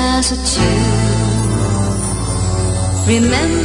closer to. Remember.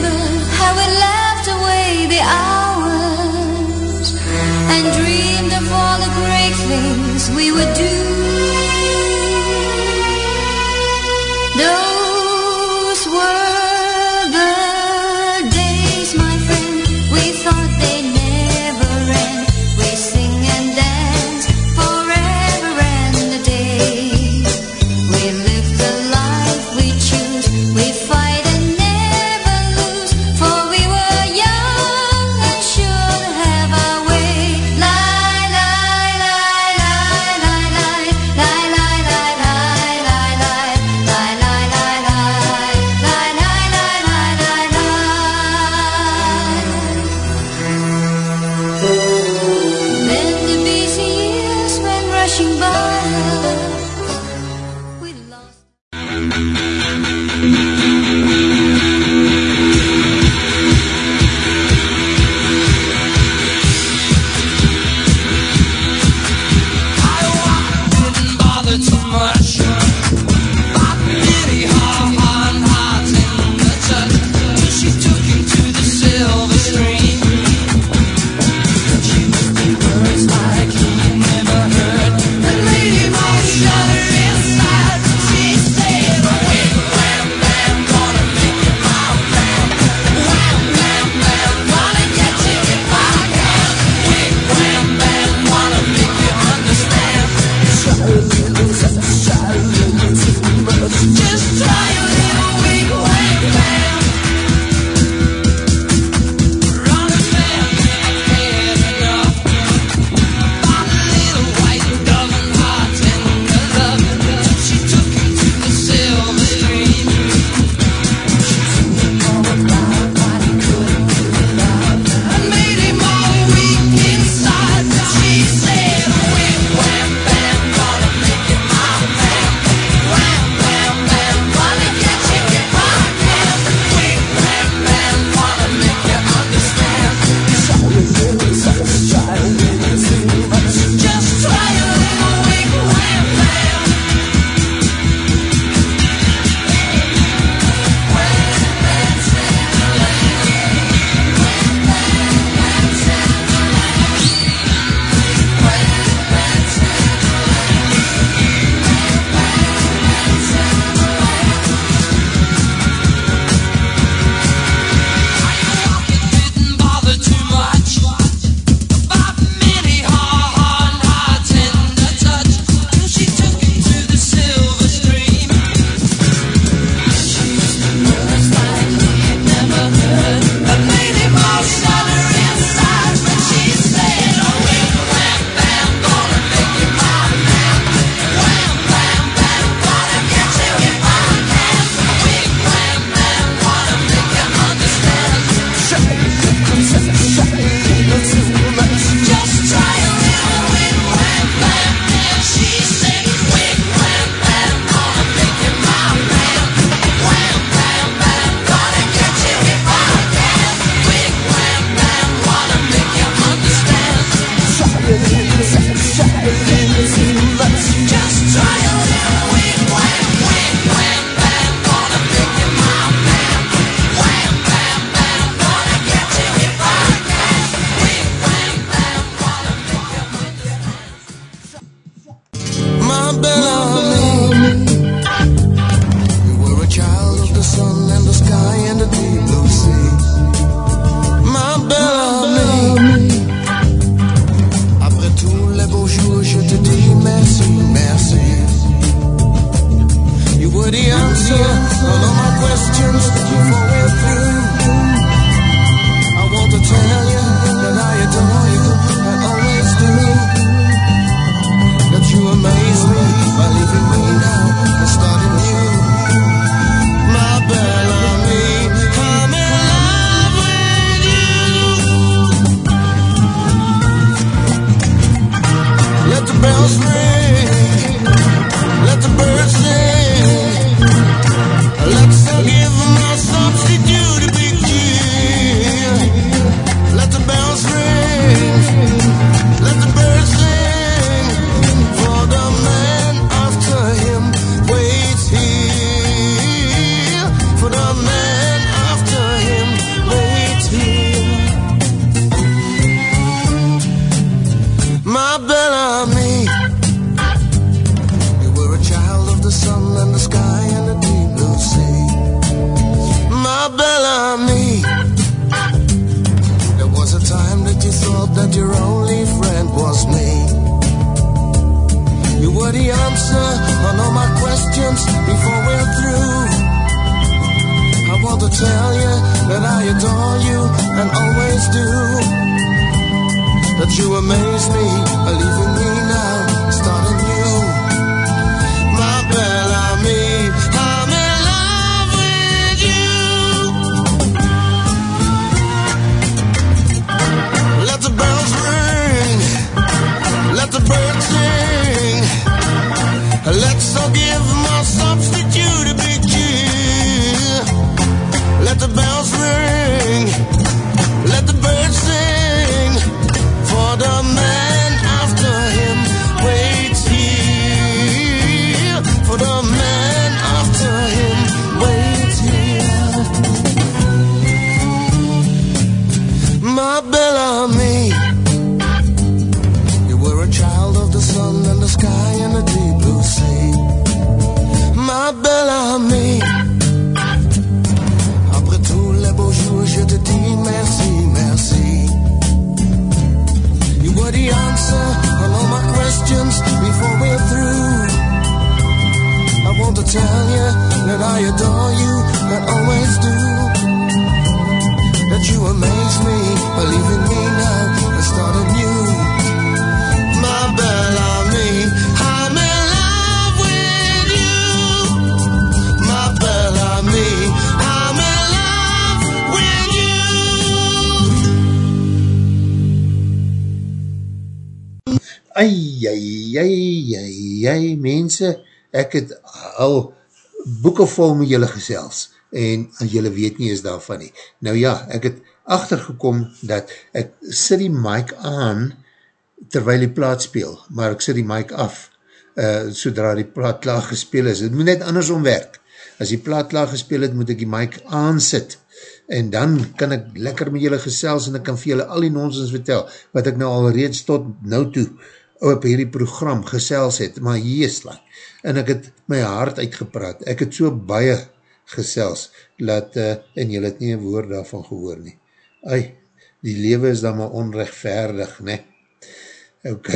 Ai, ai, ai, ai, ai, mense, ek het al boeken vol met julle gesels, en julle weet nie eens daarvan nie. Nou ja, ek het achtergekom dat ek sit die mic aan, terwyl die plaat speel, maar ek sit die mic af, uh, sodra die plaat klaar gespeel is. Het moet net andersom werk. As die plaat klaar gespeel het, moet ek die mic aansit, en dan kan ek lekker met julle gesels, en ek kan vir julle al die nonsens vertel, wat ek nou al reeds tot nou toe, op hierdie program gesels het, maar jees lang, en ek het my hart uitgepraat, ek het so baie gesels, dat, uh, en julle het nie een woord daarvan gehoor nie. Ai, die lewe is dan maar onrechtvaardig, ne? Ok,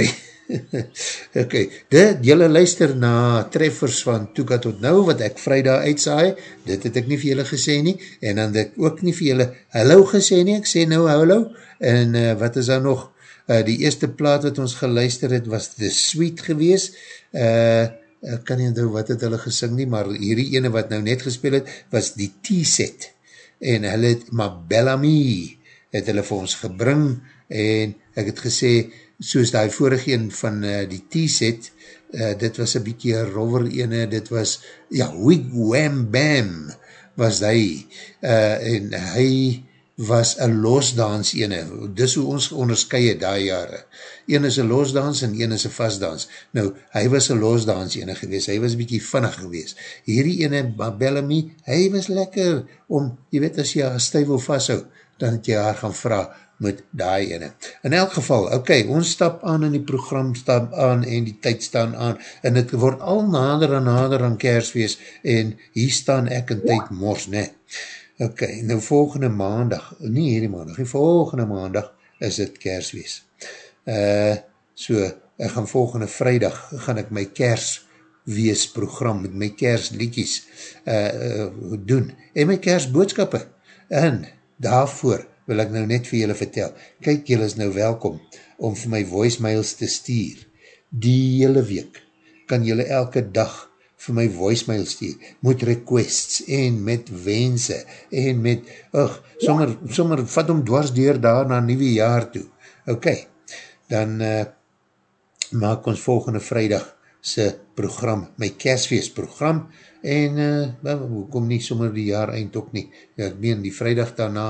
ok, dit, julle luister na treffers van Toeka tot nou, wat ek vrijdag uitsaai, dit het ek nie vir julle gesê nie, en dan het ek ook nie vir julle hallo gesê nie, ek sê nou hallo, en uh, wat is daar nog, uh, die eerste plaat wat ons geluister het, was The Sweet gewees, uh, ek kan nie onthou wat het hulle gesing nie, maar hierdie ene wat nou net gespeel het, was die T-set, en hulle het, maar Bellamy, het hulle vir ons gebring, en ek het gesê, soos die vorige een van uh, die T-set, uh, dit was een bykie rover ene, dit was, ja, Wig Wham Bam, was die, uh, en hy was een losdans ene, dis hoe ons onderskye die jare, een is een losdans en een is een vastdans, nou, hy was een losdans ene gewees, hy was bykie vinnig gewees, hierdie ene, Bellamy, hy was lekker, om, jy weet, as jy haar stuivel vasthoud, dan het jy haar gaan vraag, met die ene. In elk geval, ok, ons stap aan in die program, stap aan en die tyd staan aan, en het word al nader en nader aan kerswees, en hier staan ek in tyd mors, ne. Ok, nou volgende maandag, nie hierdie maandag, die volgende maandag is het kerswees. Uh, so, ek gaan volgende vrijdag, gaan ek my kerswees program, met my kersliedjies uh, uh, doen, en my kersboodskappe, en daarvoor, wil ek nou net vir julle vertel. Kyk, julle is nou welkom om vir my voicemails te stuur. Die hele week kan julle elke dag vir my voicemail stuur, met requests en met wense en met, ugh, sommer, sommer vat om dwars deur daar na nieuwe jaar toe. Ok, dan uh, maak ons volgende vrijdag sy program, my kersfeest program, en uh, kom nie sommer die jaar eind ook nie. Ja, ek meen, die vrijdag daarna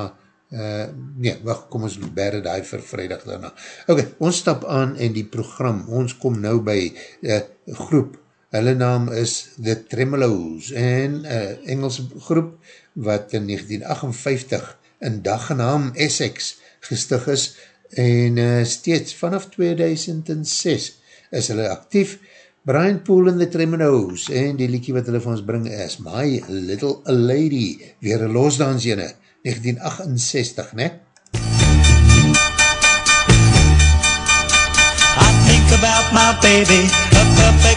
Uh, nee, wacht, kom ons berre die vir vrijdag daarna. Ok, ons stap aan in die program, ons kom nou by uh, groep, hulle naam is The Tremolos, en uh, Engelse groep, wat in 1958 in daggenaam Essex gestig is, en uh, steeds vanaf 2006 is hulle actief, Brian Poole en The Tremolos, en die liekie wat hulle van ons bring is My Little Lady, weer een losdans jene, 1968, ne? I think about my baby,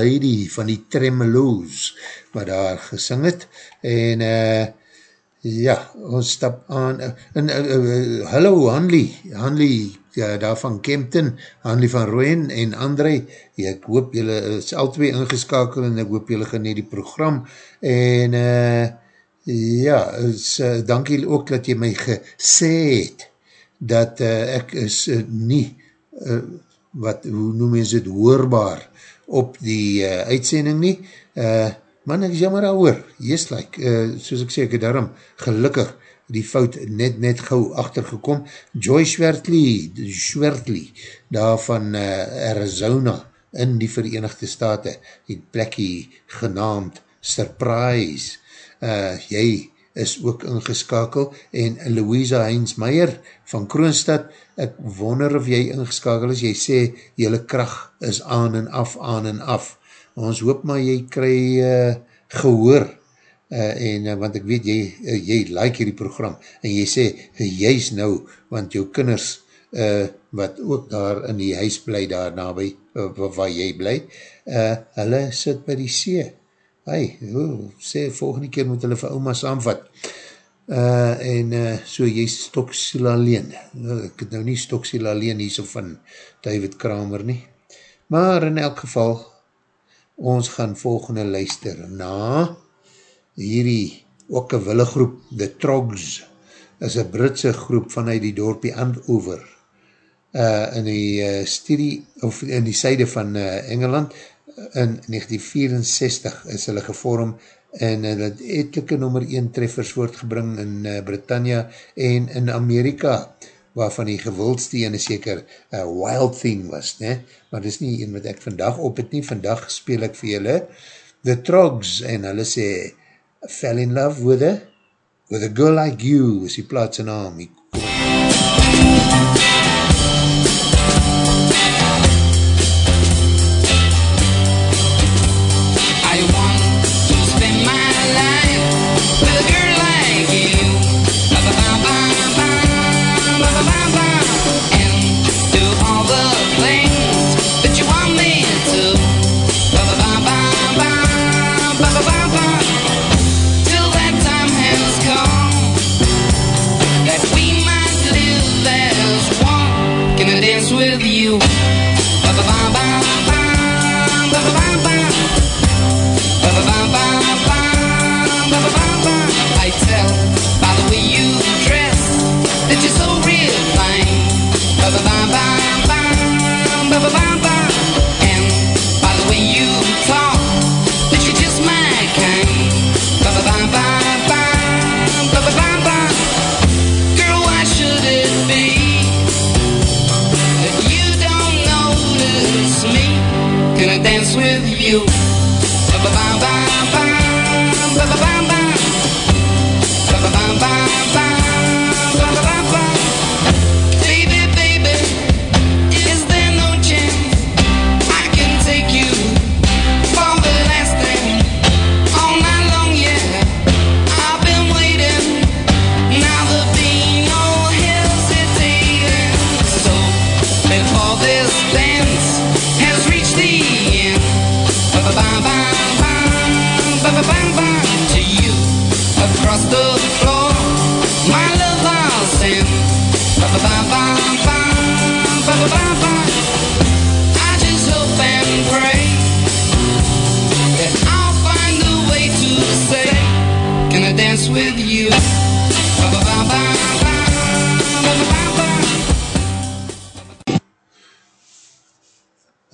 Lady van die Tremeloos, wat daar gesing het, en uh, ja, ons stap aan, uh, en uh, uh, hallo Hanley, Hanley ja, daar van Kempton, Hanley van Rooyen en André, ek hoop jylle is al twee ingeskakel en ek hoop jylle geniet die program, en uh, ja, is, uh, dankie ook dat jy my gesê het, dat uh, ek is uh, nie uh, wat, hoe noem ons het, hoorbaar op die uh, uitsending nie. Uh, man, ek is jammer al hoor. Yes, like, uh, soos ek sê, ek het daarom gelukkig die fout net, net gauw achtergekom. Joy Schwertley, Schwertley, daar van uh, Arizona, in die Verenigde Staten, die plekkie genaamd Surprise. Uh, jy is ook ingeskakel, en Louisa Heinz Meyer van Kroonstad, ek wonder of jy ingeskakel is, jy sê, jylle kracht is aan en af, aan en af. Ons hoop maar jy kry uh, gehoor, uh, en uh, want ek weet, jy, uh, jy like hierdie program, en jy sê, jy is nou, want jou kinders, uh, wat ook daar in die huis bly, daar nabij, uh, waar jy bly, uh, hulle sit by die see, hey, oh, sê volgende keer moet hulle vir oma saamvat. Uh, en uh, so jy stoksiel alleen. Uh, ek het nou nie stoksiel alleen hier so van David Kramer nie. Maar in elk geval, ons gaan volgende luister na hierdie ook een wille groep, The Trogs, is een Britse groep vanuit die dorpie Andover. Uh, in die uh, studie, of in die syde van uh, Engeland, in 1964 is hulle gevorm en hulle het etelike nummer 1 treffers voortgebring in uh, Britannia en in Amerika, waarvan die gewildste ene seker uh, Wild Thing was, ne? maar dis nie een wat ek vandag op het nie, vandag speel ek vir julle The Trogs en hulle sê Fell in love with a with a girl like you is die plaats in naam, die I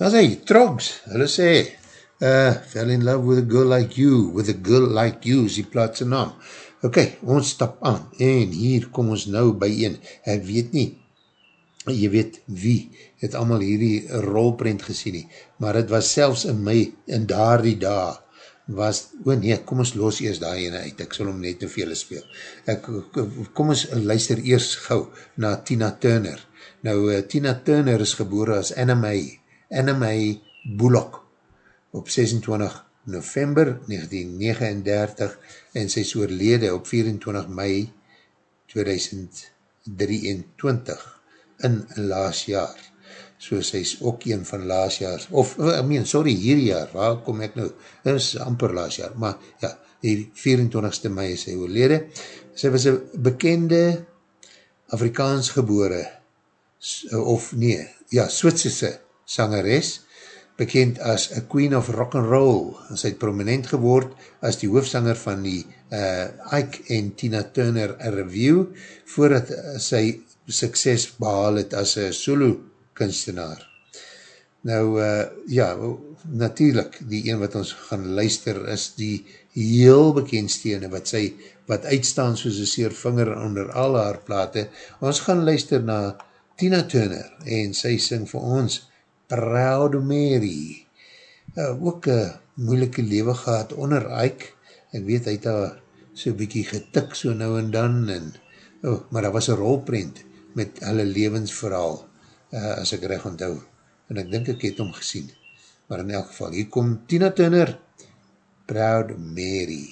Is hy, Trogs, hulle sê, uh, fell in love with a girl like you, with a girl like you, is die plaatse naam. Ok, ons stap aan, en hier kom ons nou by een, ek weet nie, jy weet wie, het allemaal hierdie rolprint gesien nie, maar het was selfs in my, in daar die dag, was, o oh nee, kom ons los eers daar ene uit, ek sal hom net te vele speel. Ek, kom ons luister eers gauw na Tina Turner. Nou, uh, Tina Turner is gebore as Anna May, May Bullock, op 26 november 1939 en sy is oorlede op 24 mei 2023 in laas jaar. So sy is ook een van laas jaar, of, I mean, sorry, hierdie jaar, waar kom ek nou? Dit is amper laas jaar, maar ja, die 24ste mei is sy oorlede. Sy was een bekende Afrikaans gebore, of nee, ja, Switserse sangeres, bekend as a queen of rock and roll. Sy het prominent geword as die hoofsanger van die uh, Ike en Tina Turner review, voordat sy sukses behaal het as een solo kunstenaar. Nou, uh, ja, natuurlijk, die een wat ons gaan luister is die heel bekendstene wat sy, wat uitstaan soos een seer vinger onder al haar plate. Ons gaan luister na Tina Turner en sy sing vir ons Proud Mary. Uh, ook een moeilike lewe gehad onder Ike. Ek weet, hy het daar so bykie getik so nou en dan, en, oh, maar daar was een rolprint met hulle levensverhaal, uh, as ek recht onthou. En ek dink ek het hom gesien. Maar in elk geval, hier kom Tina Turner, Proud Mary.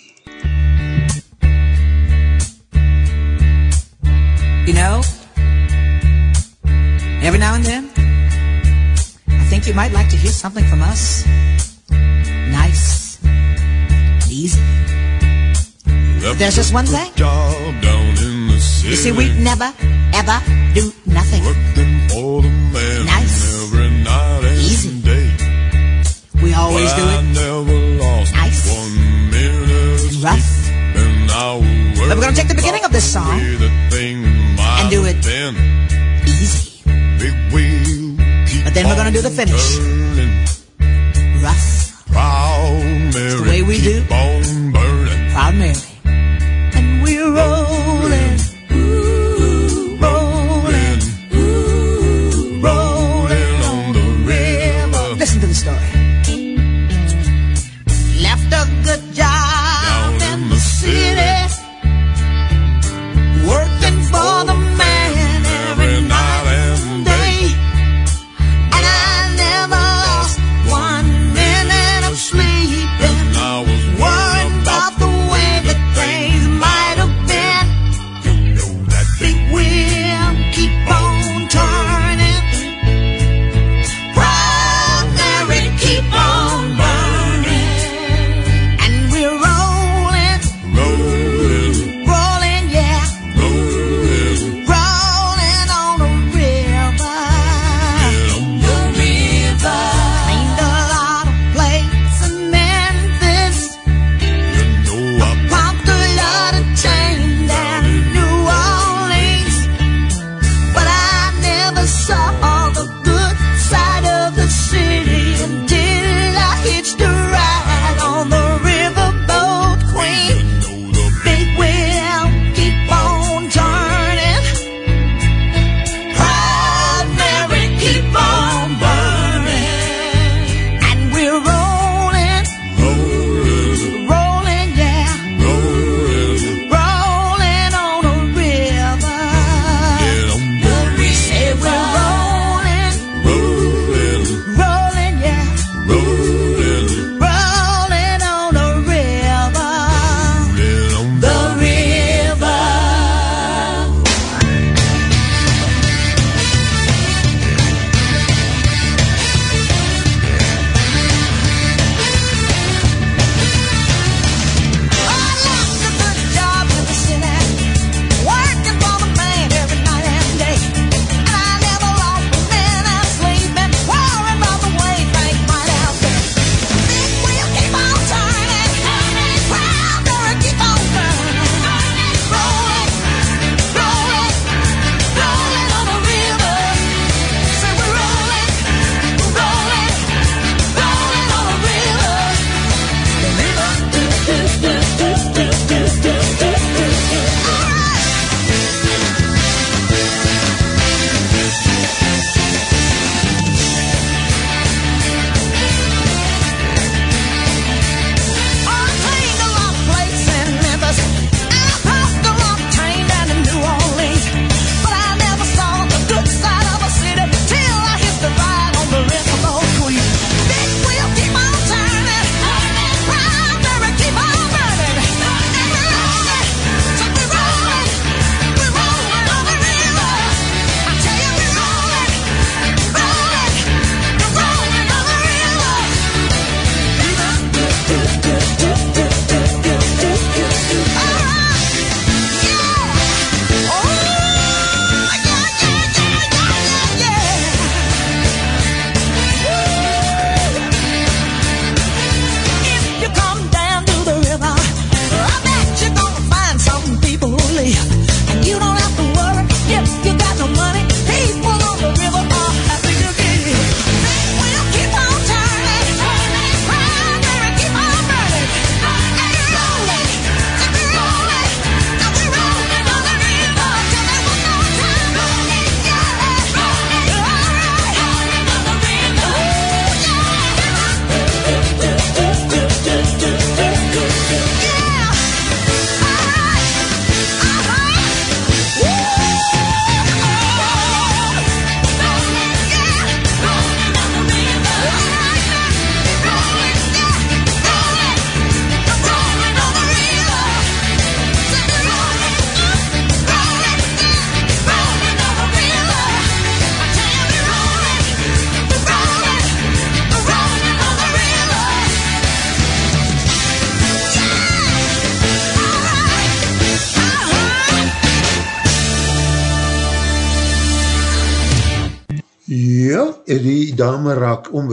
You know, every now and then, think you might like to hear something from us. Nice, easy. There's just one thing. Job down in the city. You see, we never, ever do nothing. Working for the man Nice. every night and Easy. day. We always do I it never lost Nice. one minute. rough. And I will But we're gonna take the beginning of this song way the thing might and do it have been. easy. Then we're gonna do the finish. turning. Rough, Proud Mary, way we do. proud Mary. And we're rolling,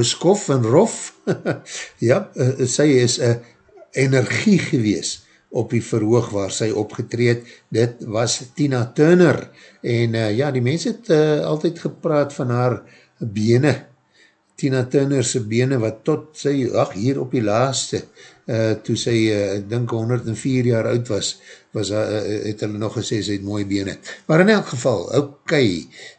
onbeskof en rof. ja, uh, sy is een energie gewees op die verhoog waar sy opgetreed. Dit was Tina Turner. En uh, ja, die mens het uh, altyd gepraat van haar bene. Tina Turner sy bene wat tot sy, ach, hier op die laaste, uh, toe sy, uh, ek dink 104 jaar oud was, was uh, het hulle nog gesê, sy het mooie bene. Maar in elk geval, ok,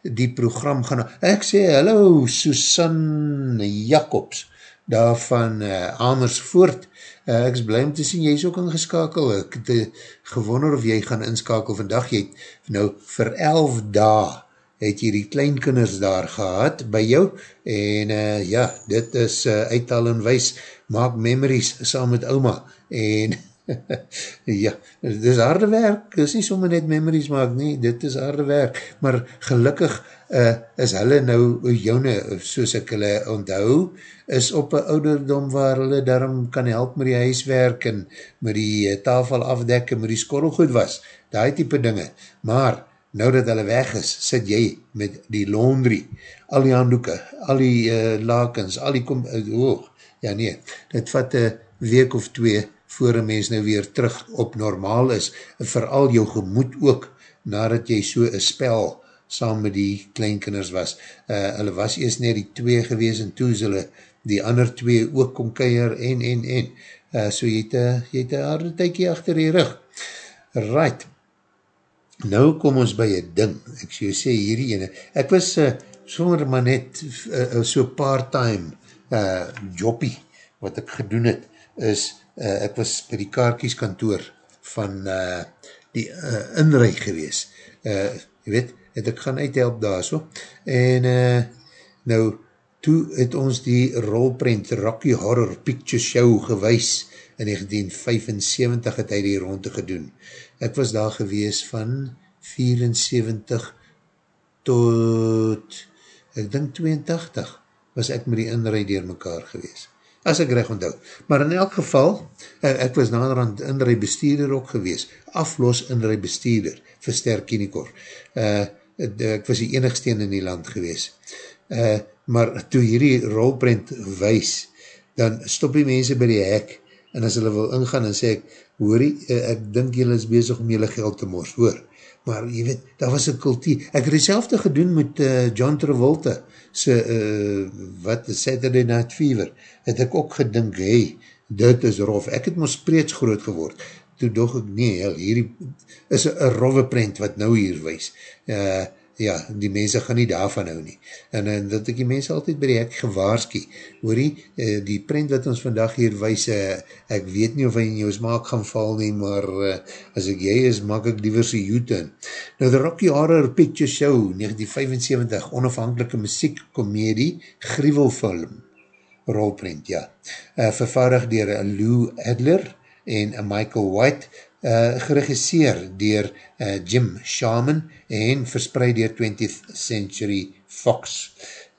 die program gaan, ek sê, hallo, Susanne Jacobs, daar van uh, Amersfoort, uh, ek is blij om te sien, jy is ook ingeskakel, ek het gewonder of jy gaan inskakel vandag, jy het nou vir 11 dae, het jy die kleinkinders daar gehad by jou, en uh, ja, dit is uh, uittal en wees, maak memories saam met oma, en ja, dit is harde werk, dit is nie sommer net memories maak nie, dit is harde werk, maar gelukkig uh, is hulle nou joune, soos ek hulle onthou, is op een ouderdom waar hulle daarom kan help met die huiswerk en met die tafel afdek en met die skorrelgoed was, die type dinge, maar nou dat hulle weg is, sit jy met die laundry, al die handdoeken, al die uh, lakens, al die kom, uh, oh, ja nee, dit vat een week of twee voor een mens nou weer terug op normaal is, vooral jou gemoed ook, nadat jy so een spel saam met die kleinkinders was. Uh, hulle was eerst net die twee gewees, en toe hulle die ander twee ook kom keier, en, en, en. Uh, so jy het een harde tykie achter die rug. Right, nou kom ons by een ding, ek sê, sê hierdie ene, ek was uh, sommer maar net uh, so part-time uh, joppie, wat ek gedoen het, is, uh, ek was by die kaarkieskantoor van uh, die uh, inrij gewees, uh, jy weet, het ek gaan uithelp daar so, en uh, nou, toe het ons die rolprint Rocky Horror Picture Show gewys, in 1975 het hy die ronde gedoen. Ek was daar gewees van 74 tot, ek dink 82, was ek met die inrijd door mekaar gewees. As ek recht onthou. Maar in elk geval, ek was naderhand inrijd bestuurder ook gewees, aflos inrijd bestuurder, vir Ster Kinikor. Uh, ek was die enigste in die land gewees. Uh, maar toe hierdie rolprint wees, dan stop die mense by die hek, en as hulle wil ingaan en sê ek, hoorie, ek dink julle is bezig om julle geld te mors, hoor. Maar jy weet, daar was een kultuur. Ek het die gedoen met uh, John Travolta, se, uh, wat, Saturday Night Fever, het ek ook gedink, hey, dit is rof. Ek het ons preets groot geword. Toe dog ek, nee, hierdie is een rove prent wat nou hier wees. Uh, ja, die mense gaan nie daarvan hou nie. En, en dat ek die mense altyd by die hek gewaarski, hoor die, uh, die print wat ons vandag hier wees, uh, ek weet nie of hy in jou smaak gaan val nie, maar uh, as ek jy is, maak ek diverse U-turn. Nou, The Rocky Horror Picture Show, 1975, onafhankelike muziek, komedie, grievelfilm, rolprint, ja. Uh, vervaardig dier Lou Adler en Michael White, uh, geregisseer dier uh, Jim Shaman en verspreid dier 20th Century Fox.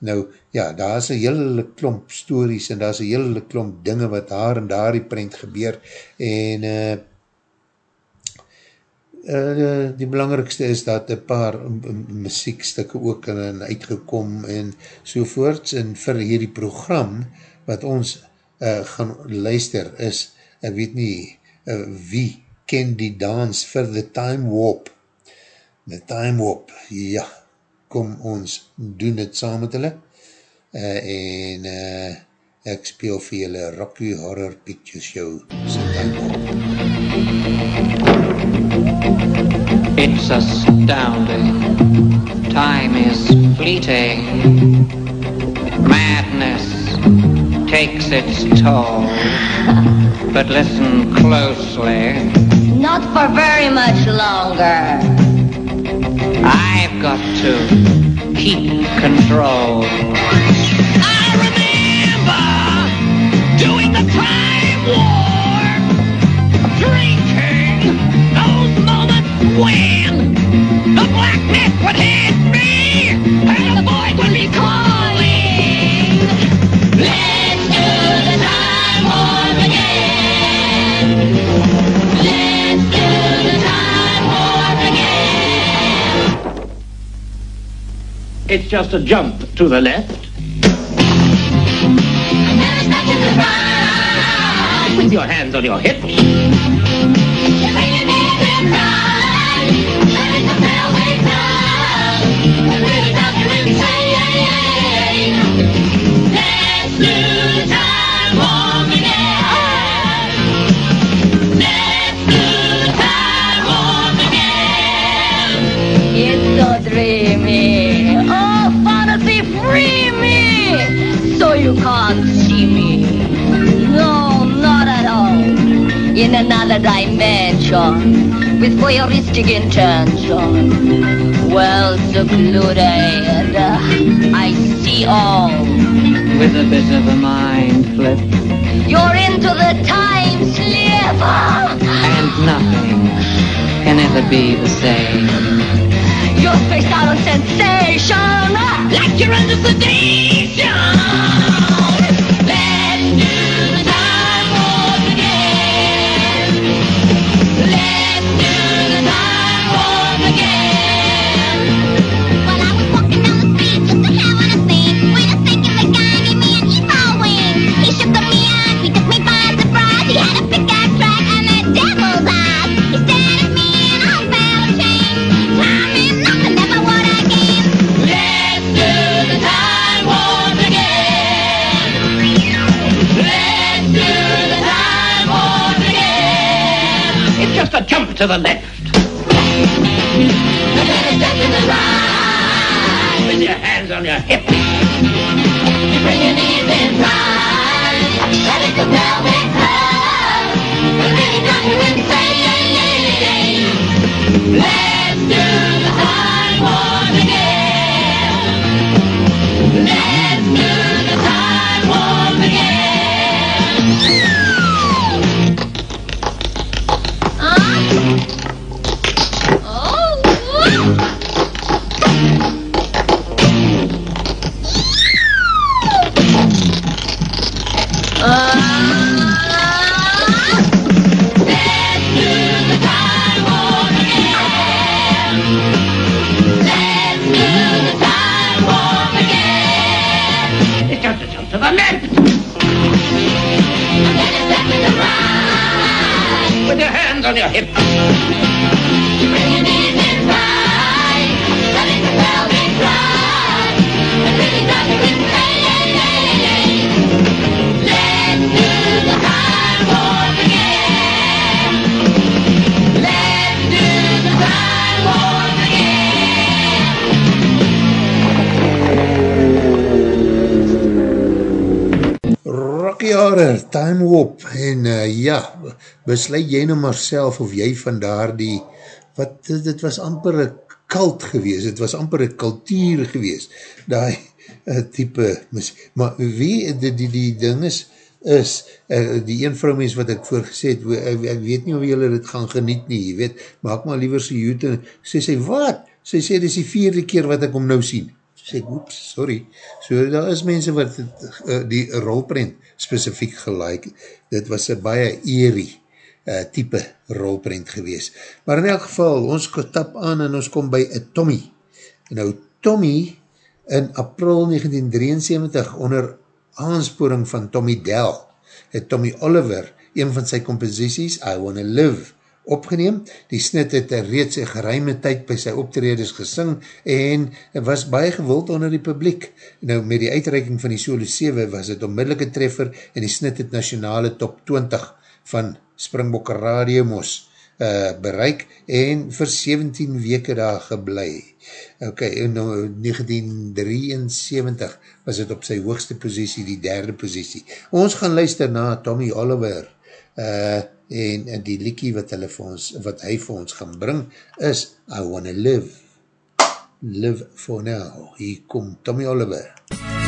Nou, ja, daar is een hele klomp stories en daar is een hele klomp dinge wat daar en daar die print gebeur en uh, uh, die belangrikste is dat een paar muziekstukke ook in uitgekom en sovoorts en vir hierdie program wat ons uh, gaan luister is, ek weet nie uh, wie ken die dans vir The Time Warp. The Time Warp, ja, kom ons doen het saam met hulle uh, en uh, ek speel vir julle Rocky Horror Picture Show The Time Warp. It's astounding. Time is fleeting. Madness takes its toll. But listen closely. Not for very much longer. I've got to keep control. I remember doing the time war, drinking those moments when the blackness would hit me It's just a jump to the left. With your hands on your hips. Another dimension. With voyeuristic intention. Well secluded. I see all. With a bit of a mind flip. You're into the time slip. And nothing can ever be the same. You're spaced out on sensation. Like you're under the sedation. To the left. Besluit jy nou maar self of jy van daar die, wat, dit was amper een cult gewees, het was amper een kultuur gewees, die uh, type, maar wie die, die, die ding is, is, uh, die een vrou mens wat ek voorgesê het, ek, ek weet nie of jylle dit gaan geniet nie, jy weet, maak maar liever sy YouTube, sy sê, wat? Sy sê, dit is die vierde keer wat ek om nou sien, sê oeps, sorry, so daar is mense wat het, uh, die rolprent specifiek gelijk, dit was een baie eerie uh, type rolprent gewees. Maar in elk geval, ons tap aan en ons kom by een Tommy. Nou, Tommy in april 1973 onder aansporing van Tommy Dell, het Tommy Oliver, een van sy composities, I Wanna Live, opgeneem. Die snit het reeds een geruime tyd by sy optreders gesing en was baie gewild onder die publiek. Nou, met die uitreiking van die Solo 7 was het onmiddellike treffer en die snit het nationale top 20 van Springbok Radio Mos uh, bereik en vir 17 weke daar geblei. Ok, in nou 1973 was het op sy hoogste positie, die derde positie. Ons gaan luister na Tommy Oliver, uh, en, die liekie wat, hulle vir ons, wat hy vir ons gaan bring is I Wanna Live. Live for Now. Hier kom Tommy Oliver. I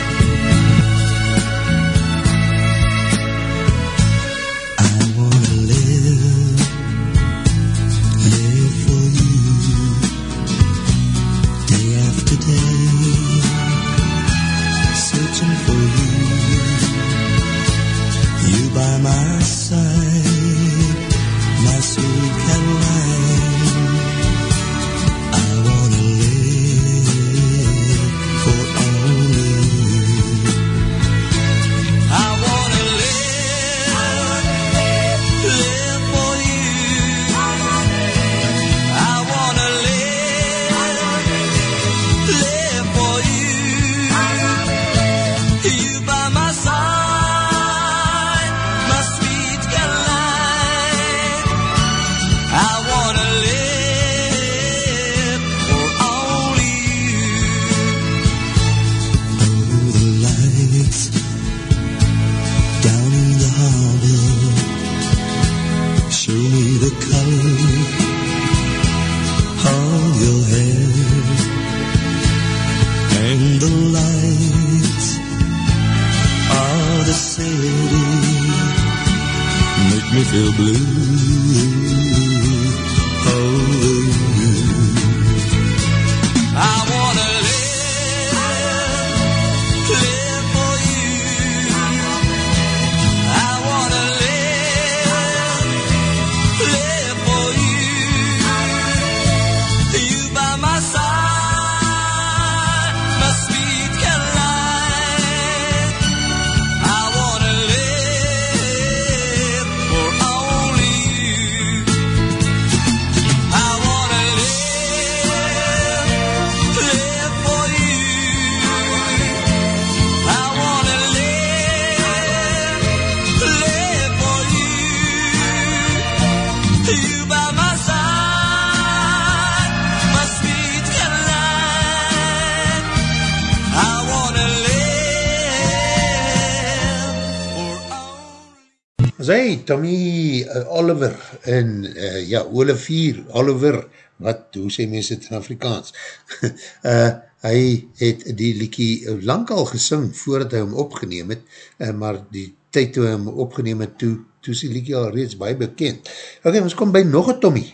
Olivier Oliver, wat, hoe sê mense het in Afrikaans? uh, hy het die liekie lang al gesing voordat hy hom opgeneem het, uh, maar die tyd toe hy hom opgeneem het, toe, toe is die liekie al reeds baie bekend. Ok, ons kom by nog een Tommy.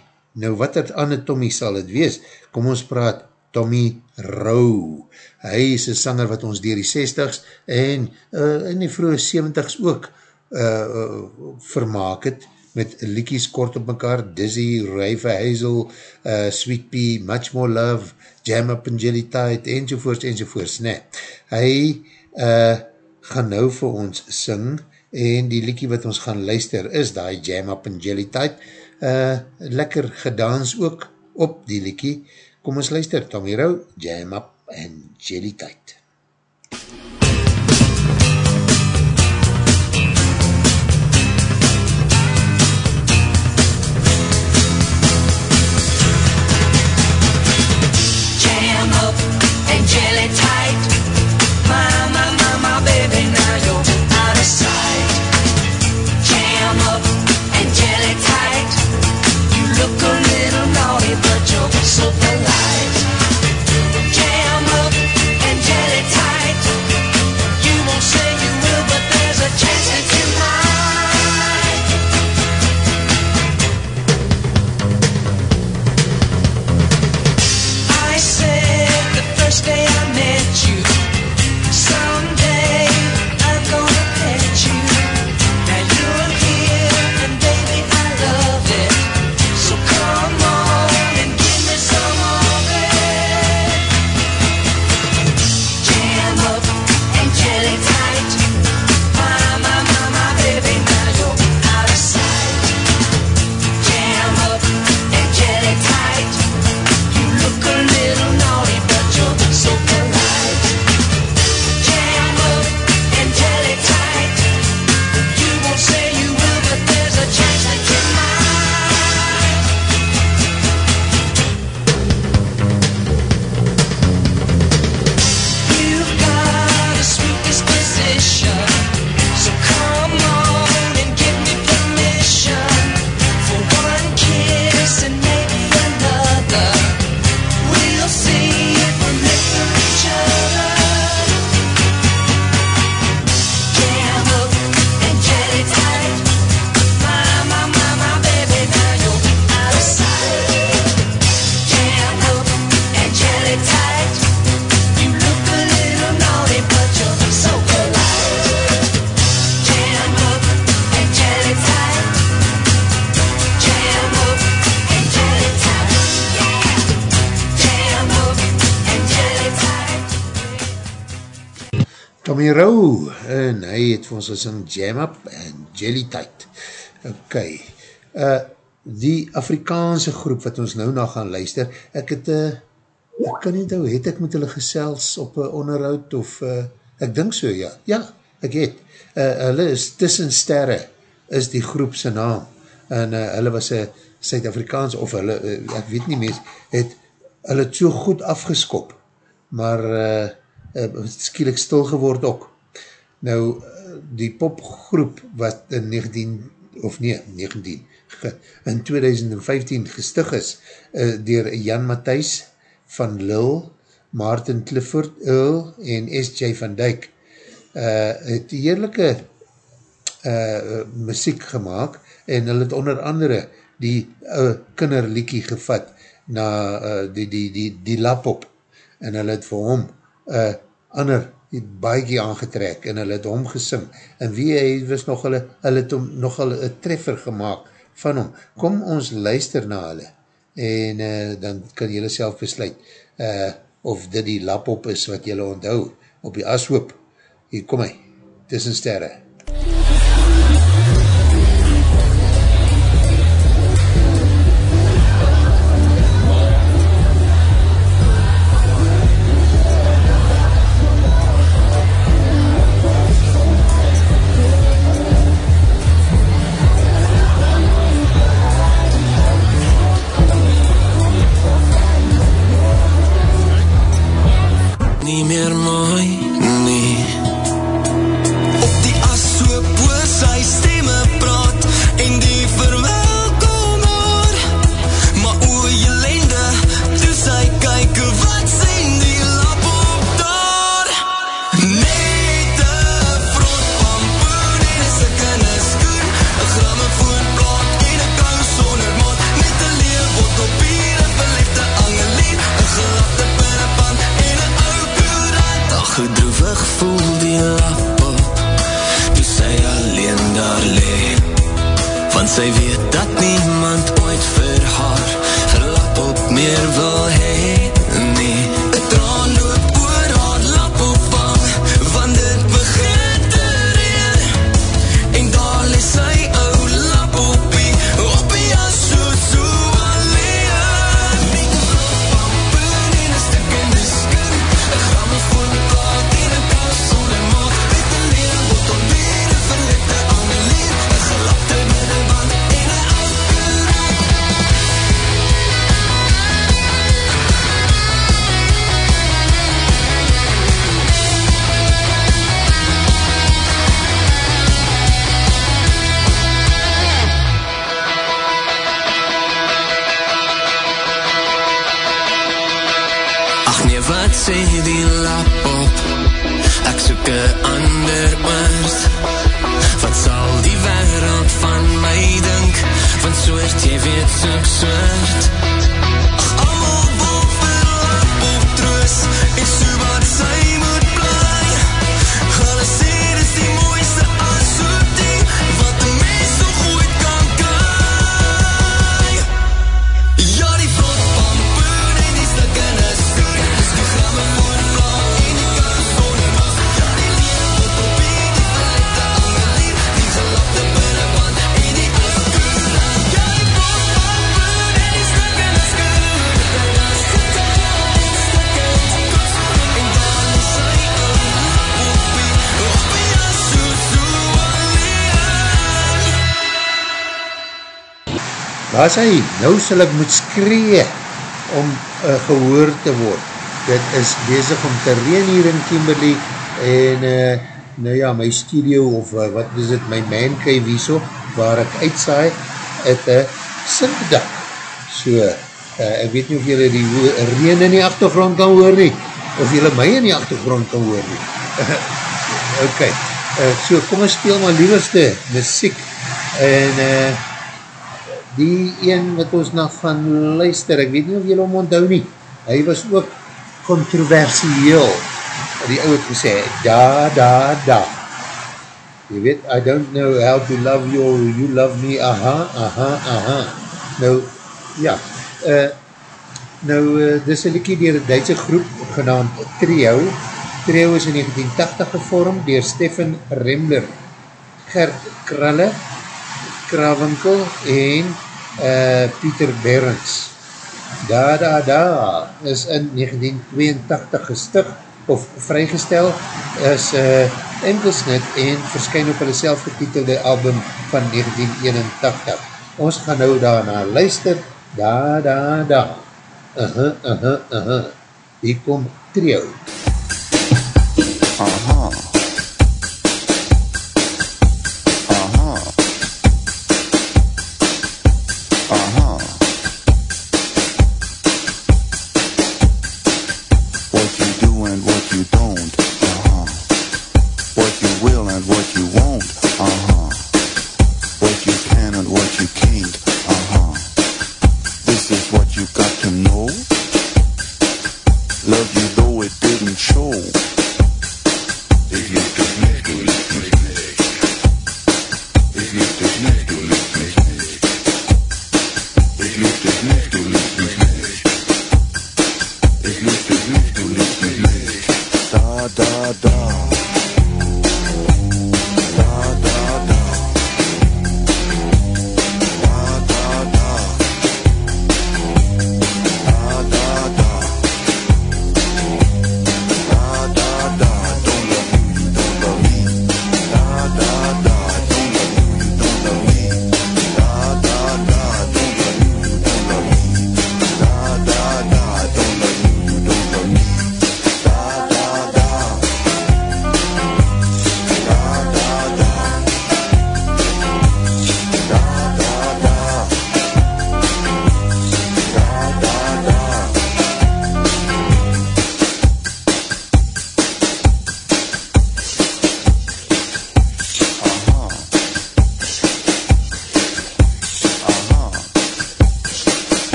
Nou, wat het ander Tommy sal het wees? Kom ons praat Tommy Rowe. Hy is een sanger wat ons dier die 60s en uh, in die vroege 70s ook uh, vermaak het met liekies kort op mekaar, Dizzy, Rave Hazel, uh, Sweet Pea, Much More Love, Jam Up and Jelly Tide, enzovoorts, enzovoorts, nee. Hy uh, gaan nou vir ons sing, en die liekie wat ons gaan luister is die Jam Up and Jelly Tide, uh, lekker gedans ook op die liekie, kom ons luister, Tommy Rowe, Jam Up and Jelly Tide. Jam so Tommy Rowe, en hy het vir ons gesing Jam Up en Jelly Tight. Ok, uh, die Afrikaanse groep wat ons nou na gaan luister, ek het, uh, ek kan nie nou, het ek met hulle gesels op een onderhoud, of, uh, ek dink so, ja, ja, ek het, uh, hulle is Tussen Sterre, is die groepse naam, en uh, hulle was een Suid-Afrikaans, of hulle, uh, ek weet nie meer, het hulle het so goed afgeskop, maar uh, uh, skielik stil geword ook. Nou, uh, die popgroep wat in 19, of nee, 19, ge, in 2015 gestig is, uh, dier Jan Matthijs van Lil, Martin Clifford, Earl en S.J. van Dijk uh, het heerlijke uh, muziek gemaakt en hulle het onder andere die uh, kinderliekie gevat na uh, die, die, die, die lapop en hulle het vir hom uh, ander baiekie aangetrek en hulle het hom gesing en wie hy was nog hulle, hulle het hom nog hulle een treffer gemaakt van hom. Kom ons luister na hulle en uh, dan kan jylle self besluit uh, of dit die lapop is wat jylle onthou op die ashoop. Hier kom hy, tussen sterre. Daar is hy, nou sal ek moet skree om uh, gehoor te word. Dit is bezig om te reen hier in Kimberley en uh, nou ja, my studio of uh, wat is het, my man cave hierso, waar ek uitsaai, het een sintdak. So, uh, ek weet nie of jylle die reen in die achtergrond kan hoor nie, of jylle my in die achtergrond kan hoor nie. ok, uh, so kom ons speel maar lieverste muziek en uh, die een wat ons na gaan luister, ek weet nie of jylle om onthou nie, hy was ook controversieel, die ou het gesê, da, da, da, jy weet, I don't know how to love you, or you love me, aha, aha, aha, nou, ja, uh, nou, uh, dis een liekie dier een Duitse groep, genaamd Trio, Trio is in 1980 gevormd, dier Stefan Remler, Gert Kralle, Krawinkel en uh, Pieter Berends. Da Da Da is in 1982 gestig of vrygestel is uh, enkelsnit en verskyn op hulle selfgetitelde album van 1981. Ons gaan nou daarna luister. Da Da Da. Uh -huh, uh -huh, uh -huh. Hier kom trio. What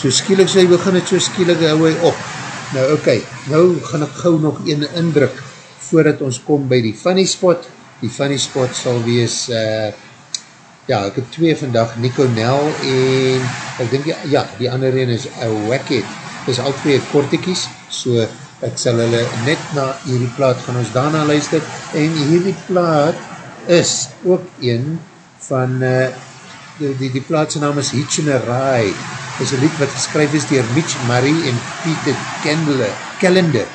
so skielik sy begin het, so skielik hou hy op. Nou oké, okay, nou gaan ek gauw nog een indruk voordat ons kom by die funny spot. Die funny spot sal wees, uh, ja, ek het twee vandag, Nico Nel en, ek denk, ja, ja die ander een is uh, Wackhead. Dit is al twee kortekies, so ek sal hulle net na hierdie plaat gaan ons daarna luister. En hierdie plaat is ook een van uh, die, die, die plaatse naam is Hitch is een lied wat geskryf is dier Mitch Murray en Peter Kendler, Callender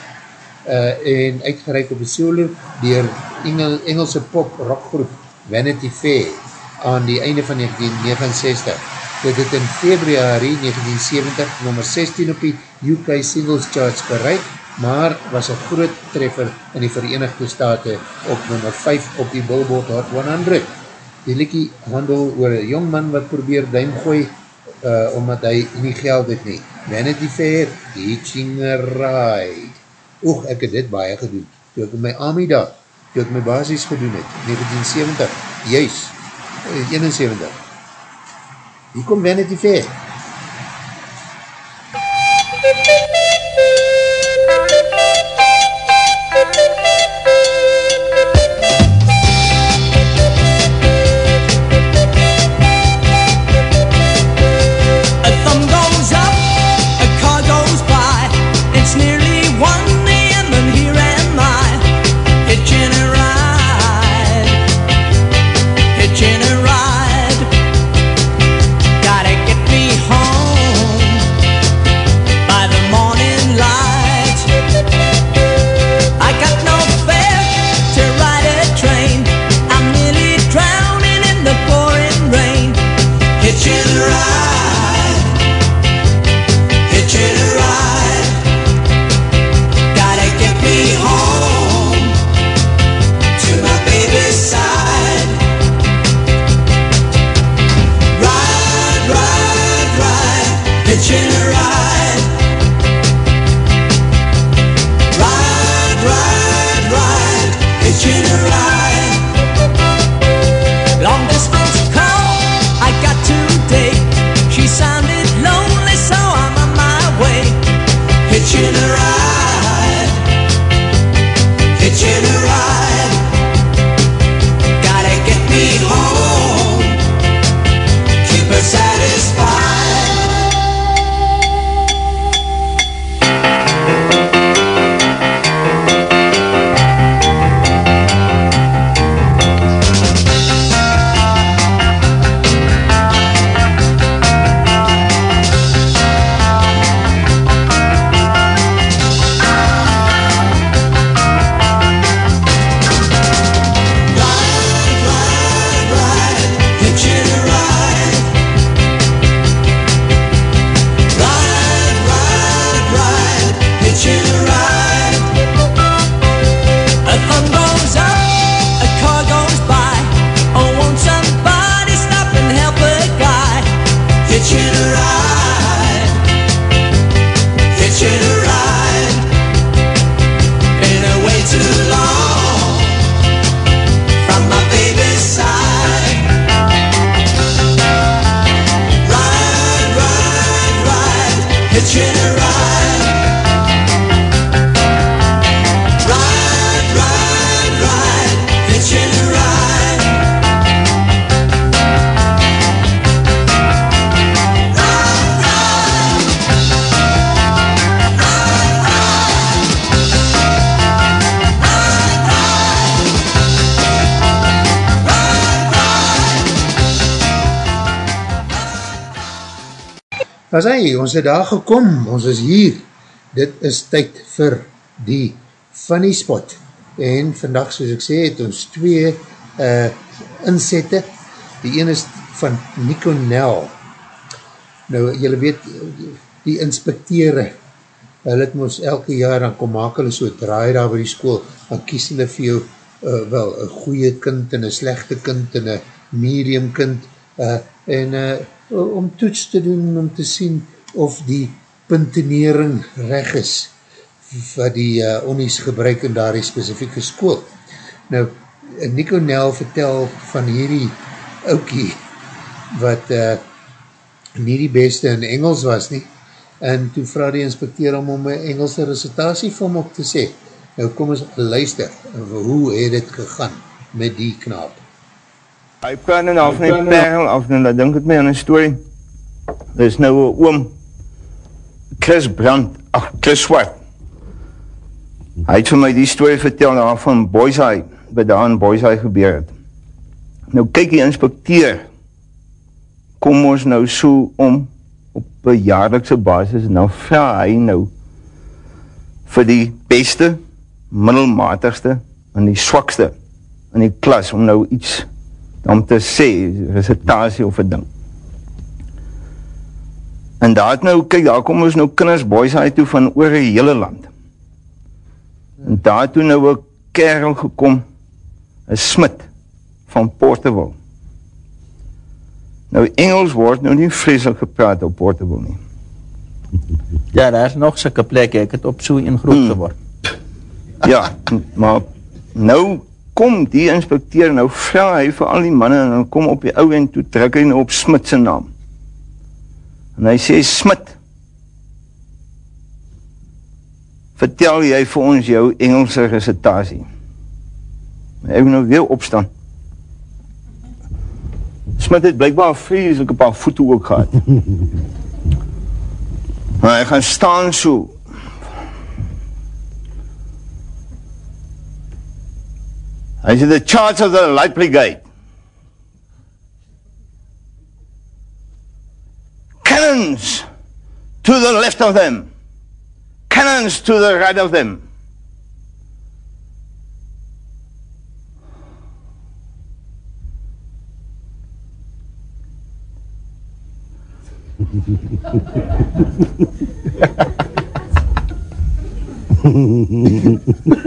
uh, en uitgereik op die solo dier Engel, Engelse pop rockgroep Vanity Fair aan die einde van 1969. Dit het in februari 1970 nummer 16 op die UK Singles Charts bereik, maar was een groot treffer in die Verenigde Staten op nummer 5 op die Billboard Hot 100. Die liekie handel oor een jongman wat probeer duim gooi, uh, omdat hy nie geld het nie. Vanity Fair, Hitching a Ride. Oeg, ek het dit baie gedoen. Toe ek my Ami daar, toe ek my basis gedoen het, 1970, juist, eh, 71. Hier kom Vanity Fair. hitching around. As hy, ons het daar gekom, ons is hier. Dit is tyd vir die funny spot. En vandag, soos ek sê, het ons twee uh, inzette. Die een is van Nico Nel. Nou, julle weet, die inspecteere, hulle het ons elke jaar, dan kom maak hulle so draai daar by die school, dan kies hulle vir jou, uh, wel, een goeie kind en een slechte kind en een medium kind, uh, en uh, om toets te doen, om te sien of die puntenering reg is, wat die uh, onnies gebruik in daar die specifieke school. Nou, Nico Nel vertel van hierdie oukie, wat uh, nie die beste in Engels was nie, en toe vraag die inspecteer om om een Engelse recitatie vir hom op te sê. Nou kom ons luister, hoe het het gegaan met die knaap? Hy praat nou af net perl af en dat dink ek my aan 'n storie. Er is nou 'n oom Chris Brandt, ag Chris Swart. Hy het vir my die storie vertel daar van Boyside, wat daar in Boyside gebeur het. Nou kyk die inspekteur kom ons nou so om op 'n jaarlikse basis nou vra hy nou vir die beste, middelmatigste en die swakste in die klas om nou iets om te sê, recitatie of een ding. En daar het nou, kyk, daar kom ons nou kinders boys uit toe van oor die hele land. En daar het toe nou een kerel gekom, een smid van Portable. Nou Engels word nou nie vreselijk gepraat op Portable nie. Ja, daar is nog sulke plekke, ek het op so een groep Hmm. geword. Ja, maar nou kom die inspecteur, nou vraag hy vir al die manne, en dan kom op die ou en toe trek hy nou op Smit sy naam. En hy sê, Smit, vertel jy vir ons jou Engelse recitatie. Hy het nou weer opstaan. Smit het blijkbaar vreselik een paar voete ook gehad. maar hy gaan staan so, Hy sê, the charge of the light brigade. Cannons to the left of them. Cannons to the right of them.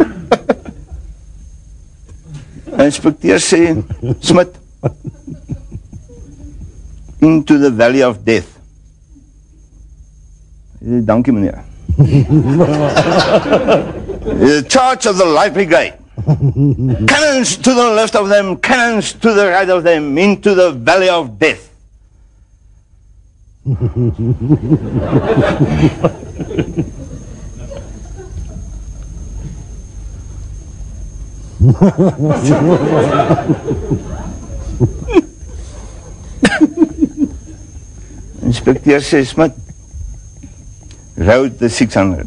Inspecteur sê, Smit, into the valley of death. Sê, dankie meneer. the charge of the light brigade. cannons to the left of them, cannons to the right of them, into the valley of death. Inspecteur sê, Smit, route the 600.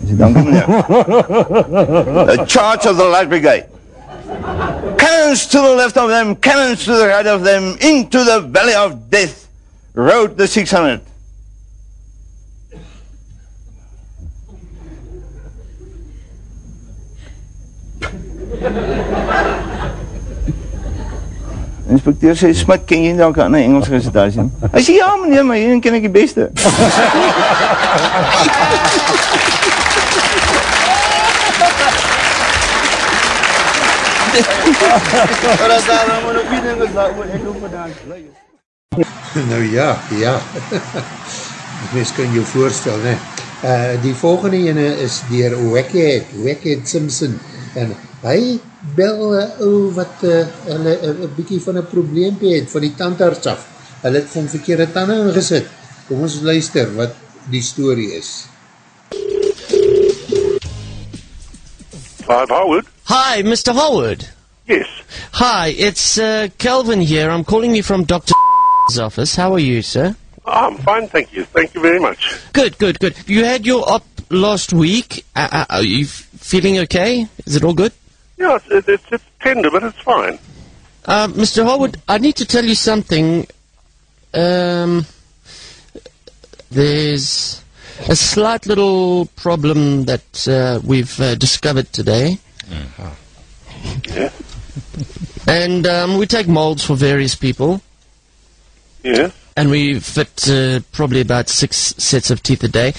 Hy sê, dankie meneer. the charge of the light brigade. Cannons to the left of them, cannons to the right of them, into the valley of death, rode the 600. Inspecteur sê, Smit, ken jy dalk aan 'n Engels recitatie? Hy sê, ja meneer, maar hier ken ek die beste. Daar nou maar opwiening is, daar moet ek ook vandaan. nou ja, ja. Mens kan jou voorstel, ne. Uh, die volgende ene is dier Wackhead, Wackhead Simpson. En hy bel uh, ou wat uh, hulle uh, een bykie van een probleempje het, van die tandarts af. Hulle het van verkeerde tanden ingesit. Kom ons luister wat die story is. Clive Howard? Hi, Mr. Howard. Yes. Hi, it's uh, Kelvin here. I'm calling you from Dr. office. How are you, sir? I'm fine, thank you. Thank you very much. Good, good, good. You had your op last week. Uh, uh, are you feeling okay? Is it all good? Yeah, it's, it's, it's, tender, but it's fine. Uh, Mr. Howard, I need to tell you something. Um, there's a slight little problem that uh, we've uh, discovered today. Yeah. And um, we take molds for various people. Yes. And we fit uh, probably about six sets of teeth a day.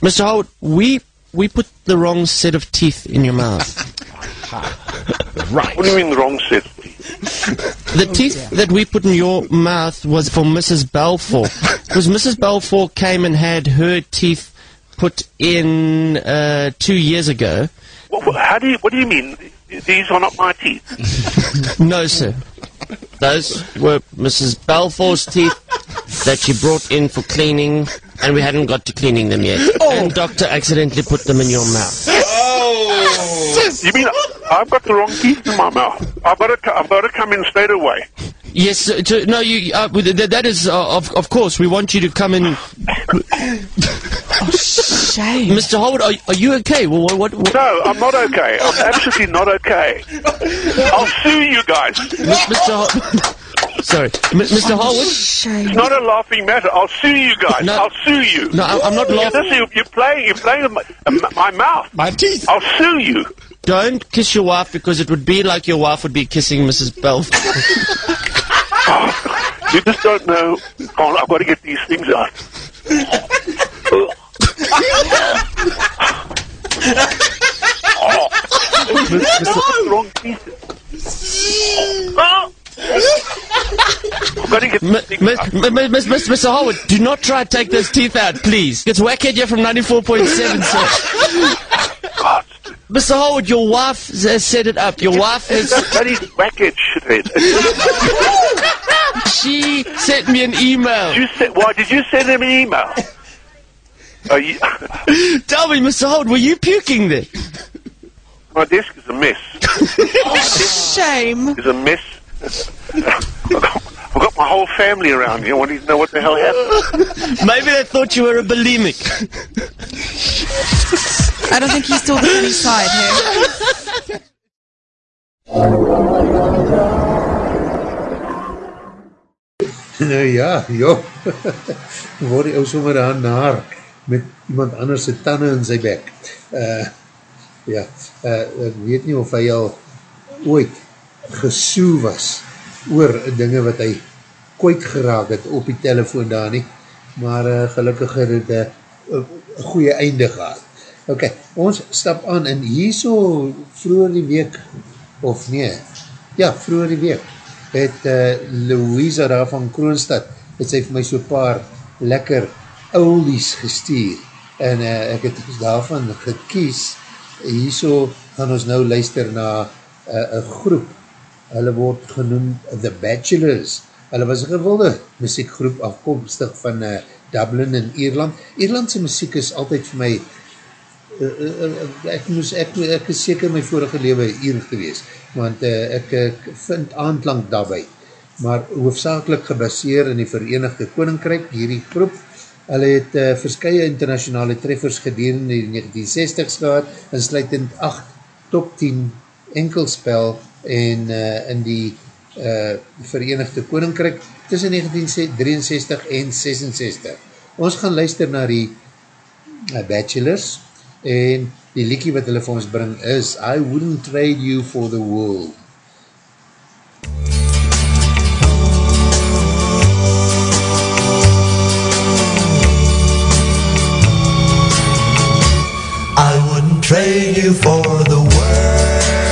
Mr. Howard, we we put the wrong set of teeth in your mouth. Right. What do you mean the wrong set? The teeth that we put in your mouth was for Mrs. Balfour. Because Mrs. Balfour came and had her teeth put in uh, two years ago. What, what, how do you, what do you mean? These are not my teeth. No, sir. Those were Mrs. Balfour's teeth that she brought in for cleaning, and we hadn't got to cleaning them yet. And doctor accidentally put them in your mouth. Oh! You mean I've got the wrong teeth in my mouth? I've got to, I've got to come in straight away. Yes, sir, to, no, you. Uh, that, that is, uh, of, of course, we want you to come in. Shame. Mr. Howard, are, are you okay? Well, what, what, what, No, I'm not okay. I'm absolutely not okay. I'll sue you guys. Mr. Ho- Sorry, M- Mr. Howard. It's not a laughing matter. I'll sue you guys. No. I'll sue you. No, I- I'm not laughing. Listen, you- you're playing. You're playing with my, uh, my mouth. My teeth. I'll sue you. Don't kiss your wife because it would be like your wife would be kissing Mrs. Balfour. You just don't know. Oh, I've got to get these things out. oh. wrong teeth. Oh. I've got to Mr. Howard, do not try to take those teeth out, please. It's Wackhead here from 94.7, sir. Mr. Howard, your wife has set it up. Your wife has... Bloody whackhead shithead. she sent me an email. You said, why did you send him an email? Are you, Tell me, Mr. Howard, were you puking there? my desk is a mess. Shame. It's a mess. I've got, my whole family around here wanting to know what the hell happened. Maybe they thought you were a bulimic. I don't think he's still the funny side here. nou ja, joh. Word die ou sommer daar naar met iemand anders sy tanden in sy bek. Uh, ja, uh, ek weet nie of hy al ooit gesoe was oor dinge wat hy kwijt geraak het op die telefoon daar nie, maar uh, gelukkig het het uh, een goeie einde gehad. Ok, ons stap aan en hierso vroeger die week, of nee, ja, vroeger die week, het uh, Louisa daar van Kroonstad, het sy vir my so paar lekker oulies gestuur, en uh, ek het daarvan gekies, hierso gaan ons nou luister na uh, een groep, hulle word genoem The Bachelors, hulle was een gewilde muziekgroep afkomstig van uh, Dublin in Ierland, Ierlandse muziek is altyd vir my uh, uh, ek, moes, ek, ek is seker my vorige lewe hier gewees, want uh, ek, ek vind aandlang daarby, maar hoofdzakelijk gebaseer in die Verenigde Koninkryk, hierdie groep, hulle het uh, verskye internationale treffers gedurende die 1960s gehad, en sluitend 8 top 10 enkelspel en uh, in die uh, Verenigde Koninkryk tussen 1963 en 66. Ons gaan luister na die uh, Bachelors en die liekie wat hulle vir ons bring is I wouldn't trade you for the world. I wouldn't trade you for the world.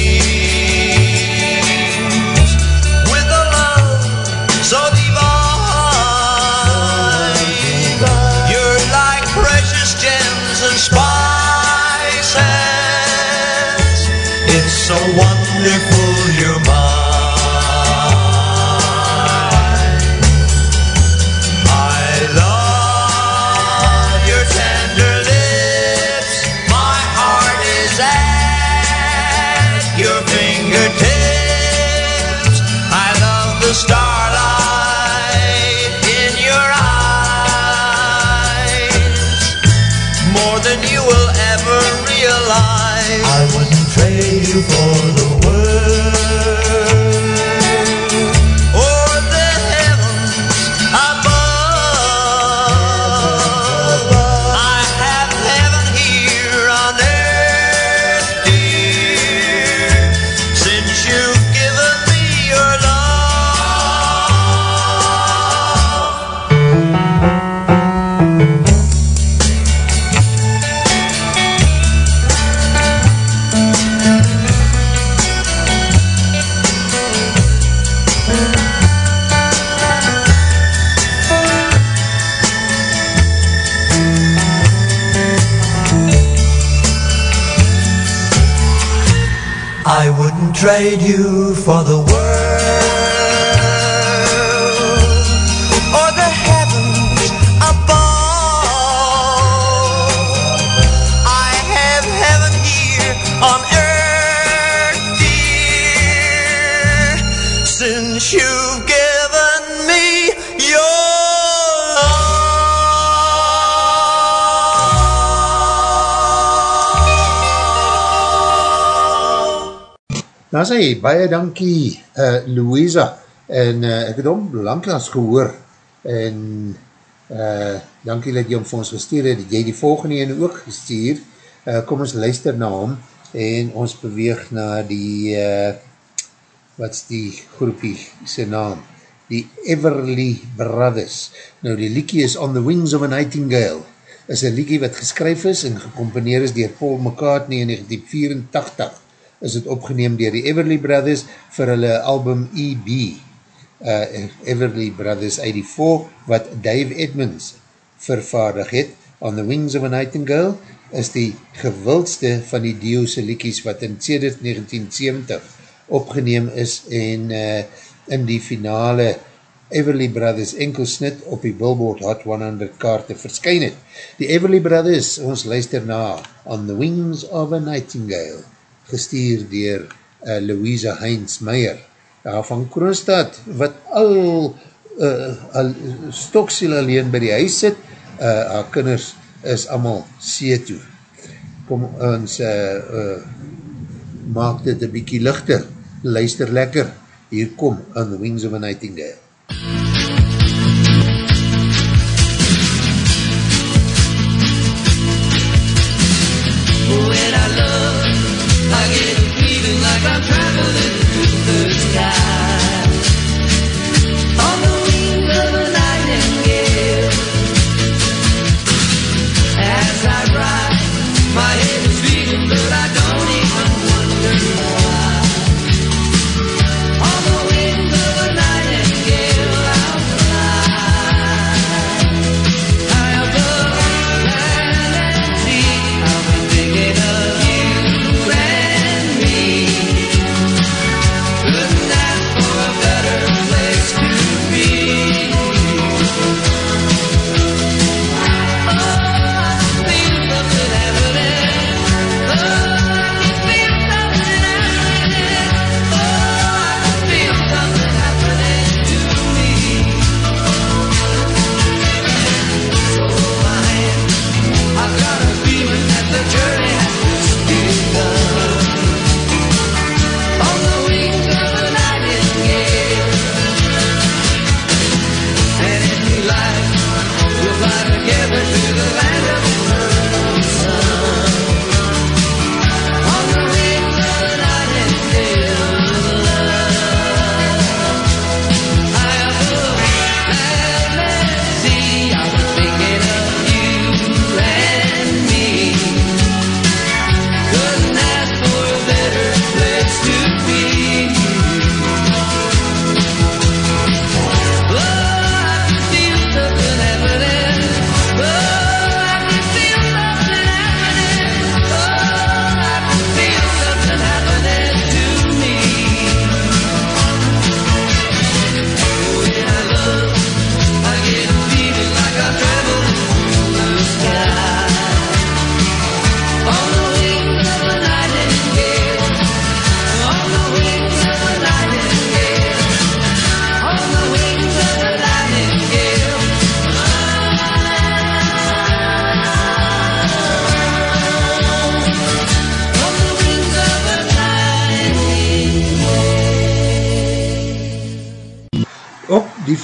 you for wouldn't you for the world Daar sê, baie dankie uh, Louisa en uh, ek het hom langklaas gehoor en uh, dankie dat jy hom vir ons gestuur het, jy die volgende ene ook gestuur, uh, kom ons luister na hom en ons beweeg na die uh, wat is die groepie sy naam, die Everly Brothers. Nou die liekie is On the Wings of a Nightingale, is een liekie wat geskryf is en gecomponeer is dier Paul McCartney in 1984 is het opgeneem dier die Everly Brothers vir hulle album EB, uh, Everly Brothers 84, wat Dave Edmonds vervaardig het. On the Wings of a Nightingale is die gewildste van die Dio'se liekies wat in 1970 opgeneem is en uh, in die finale Everly Brothers enkelsnit op die Billboard Hot 100 kaarte verskyn het. Die Everly Brothers, ons luister na On the Wings of a Nightingale gestuur dier uh, Louisa Heinz Meyer daar van Kroonstad wat al uh, al stoksiel alleen by die huis sit uh, haar kinders is allemaal see toe kom ons uh, uh, maak dit een bykie lichter. Luister lekker. Hier kom On the Wings of a Nightingale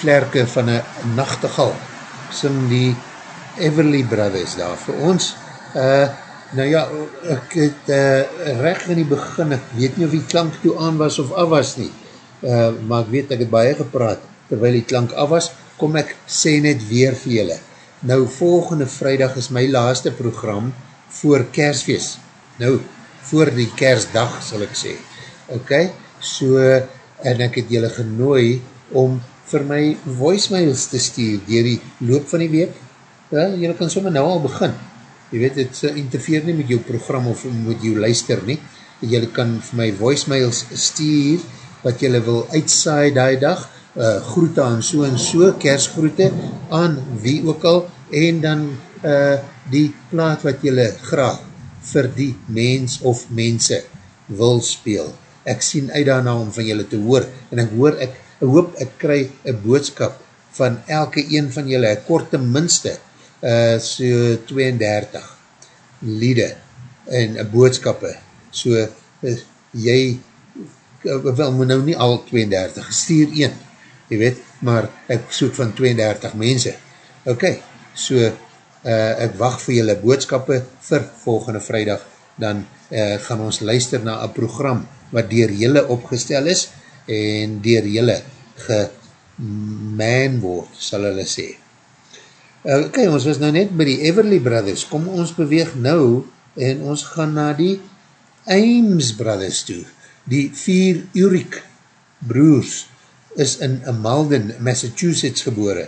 die vlerke van een nachtegal, sing die Everly Brothers daar vir ons. Uh, nou ja, ek het uh, recht in die begin, ek weet nie of die klank toe aan was of af was nie, uh, maar ek weet ek het baie gepraat, terwyl die klank af was, kom ek sê net weer vir julle. Nou, volgende vrijdag is my laaste program voor kersfeest. Nou, voor die kersdag, sal ek sê. Ok, so, en ek het julle genooi om vir my voicemails te stuur dier die loop van die week. Ja, julle kan sommer nou al begin. Je weet, het interfeer nie met jou program of met jou luister nie. Julle kan vir my voicemails stuur wat julle wil uitsaai die dag, uh, groete aan so en so, kersgroete aan wie ook al, en dan uh, die plaat wat julle graag vir die mens of mense wil speel. Ek sien uit daarna om van julle te hoor, en ek hoor, ek hoop ek kry een boodskap van elke een van julle, ek kort ten minste, uh, so 32 liede en uh, boodskappe, so uh, jy, uh, wel moet nou nie al 32, stuur 1, jy weet, maar ek soek van 32 mense, ok, so uh, ek wacht vir julle boodskappe vir volgende vrijdag, dan uh, gaan ons luister na een program wat dier julle opgestel is en dier julle geman word, sal hulle sê. Ok, ons was nou net by die Everly Brothers, kom ons beweeg nou en ons gaan na die Ames Brothers toe. Die vier Urik broers is in Malden, Massachusetts gebore.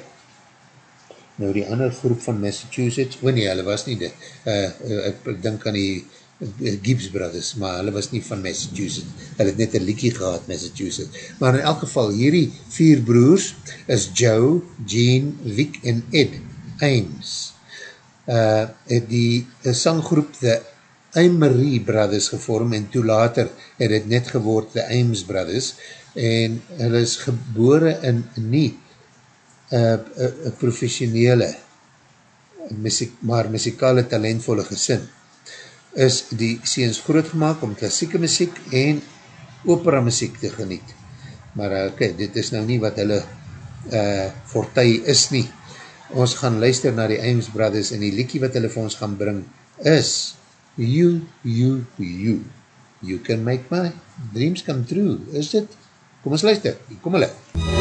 Nou die ander groep van Massachusetts, o nee, hulle was nie dit, uh, ek dink aan die Gibbs Brothers, maar hulle was nie van Massachusetts, hulle het net een liekie gehad, Massachusetts, maar in elk geval, hierdie vier broers is Joe, Jean, Vic en Ed Ames. Uh, het die sanggroep The Amory Brothers gevorm en toe later het het net geword The Ames Brothers. En hulle is gebore in nie uh, uh, professionele muziek, maar muzikale talentvolle gesin is die seens groot gemaakt om klassieke muziek en opera muziek te geniet. Maar uh, ok, dit is nou nie wat hulle uh, fortuin is nie. Ons gaan luister na die Ames Brothers en die liekie wat hulle vir ons gaan bring is You, You, You. You can make my dreams come true. Is dit? Kom ons luister. Kom hulle. You,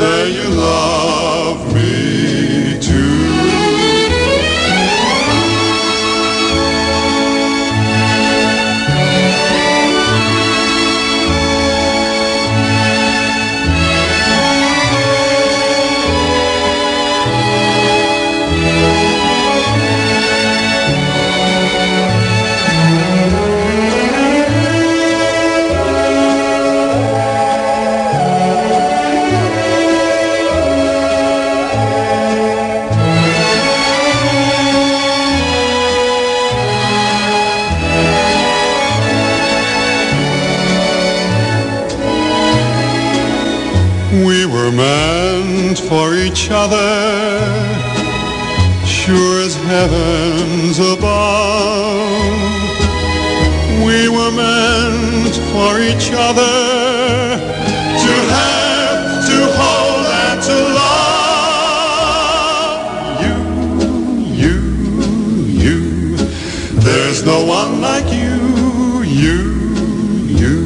say you love other, sure as heavens above. we were meant for each other to have, to hold, and to love you, you, you. There's no one like you, you, you.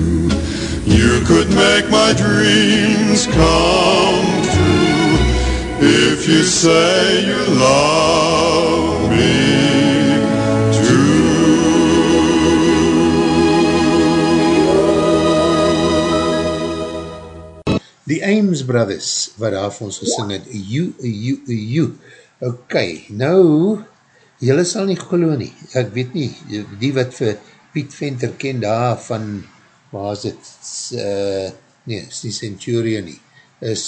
You could make my dreams come if you say you love me Die Ames Brothers, wat daar vir ons gesing het, you, you, you. Ok, nou, jylle sal nie gelo nie, ek weet nie, die wat vir Piet Venter ken daar van, waar is het, uh, nee, is die Centurion nie, is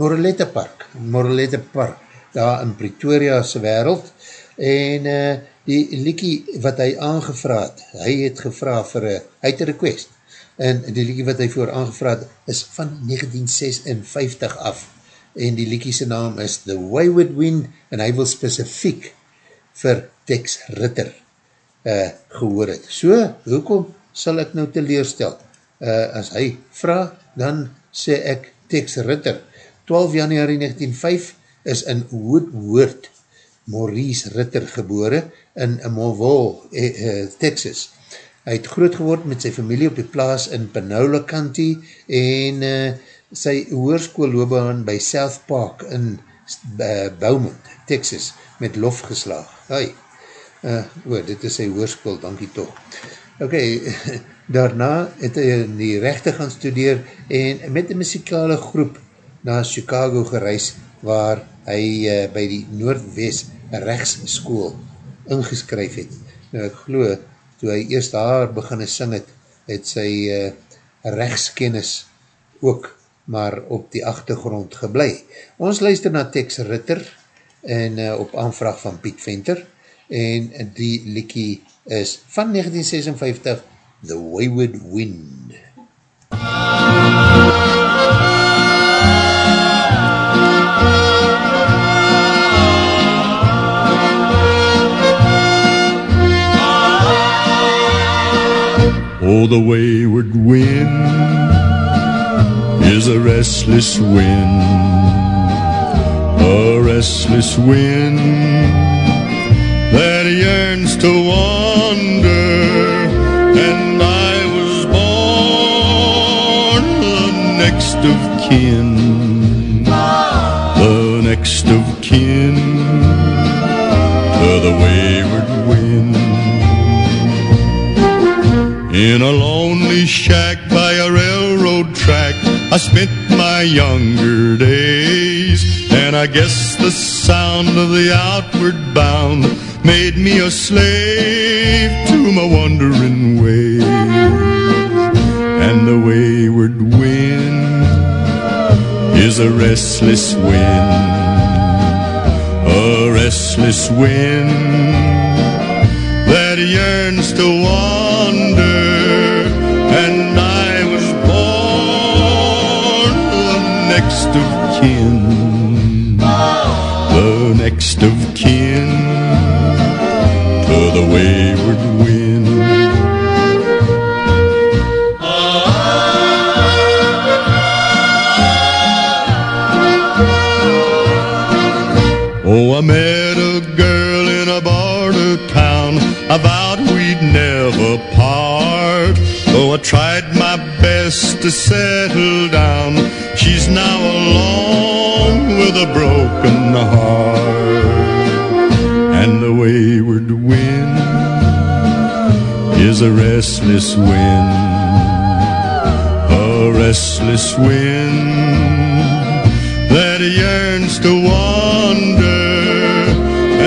Moralette Park, Moralette Park, daar in Pretoria's wereld, en uh, die liekie wat hy aangevraad, hy het gevra vir, uh, hy het een request, en die liekie wat hy voor aangevraad is van 1956 af en die liekie sy naam is The Wayward Wind en hy wil specifiek vir Tex Ritter uh, gehoor het. So, hoekom sal ek nou teleurstel? Uh, as hy vraag, dan sê ek Tex Ritter. 12 januari 1905 is in Woodward Maurice Ritter gebore in Mobile, eh, eh, Texas. Hy het groot geword met sy familie op die plaas in Panola County en uh, sy hoorskoolloobaan by South Park in uh, Beaumont, Texas, met lof geslaag. Hoi, uh, oh, dit is sy hoorskool, dankie toch. Ok, daarna het hy in die rechte gaan studeer en met die muzikale groep na Chicago gereis waar hy uh, by die Noordwest rechtsschool ingeskryf het. Nou ek geloof, toe hy eerst daar beginne sing het, het sy uh, rechtskennis ook maar op die achtergrond geblei. Ons luister na Tex Ritter en uh, op aanvraag van Piet Venter en die liekie is van 1956 The Wayward Wind. Oh, the wayward wind is a restless wind, a restless wind that yearns to wander. And I was born the next of kin, the next of kin to the wayward wind. In a lonely shack by a railroad track, I spent my younger days. And I guess the sound of the outward bound made me a slave to my wandering ways. And the wayward wind is a restless wind, a restless wind that yearns to wander. Next of kin, the next of kin to the wayward wind. Oh, I met a girl in a border town. I vowed we'd never part. Though I tried my best to settle down, she's now alone with a broken heart. And the wayward wind is a restless wind, a restless wind that yearns to wander.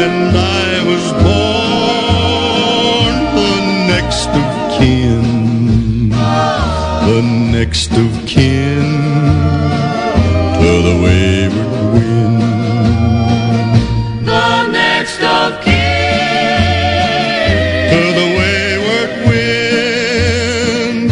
And I was born the next of kin, the next of kin to the wayward wind. The next of kin. To the wayward wind.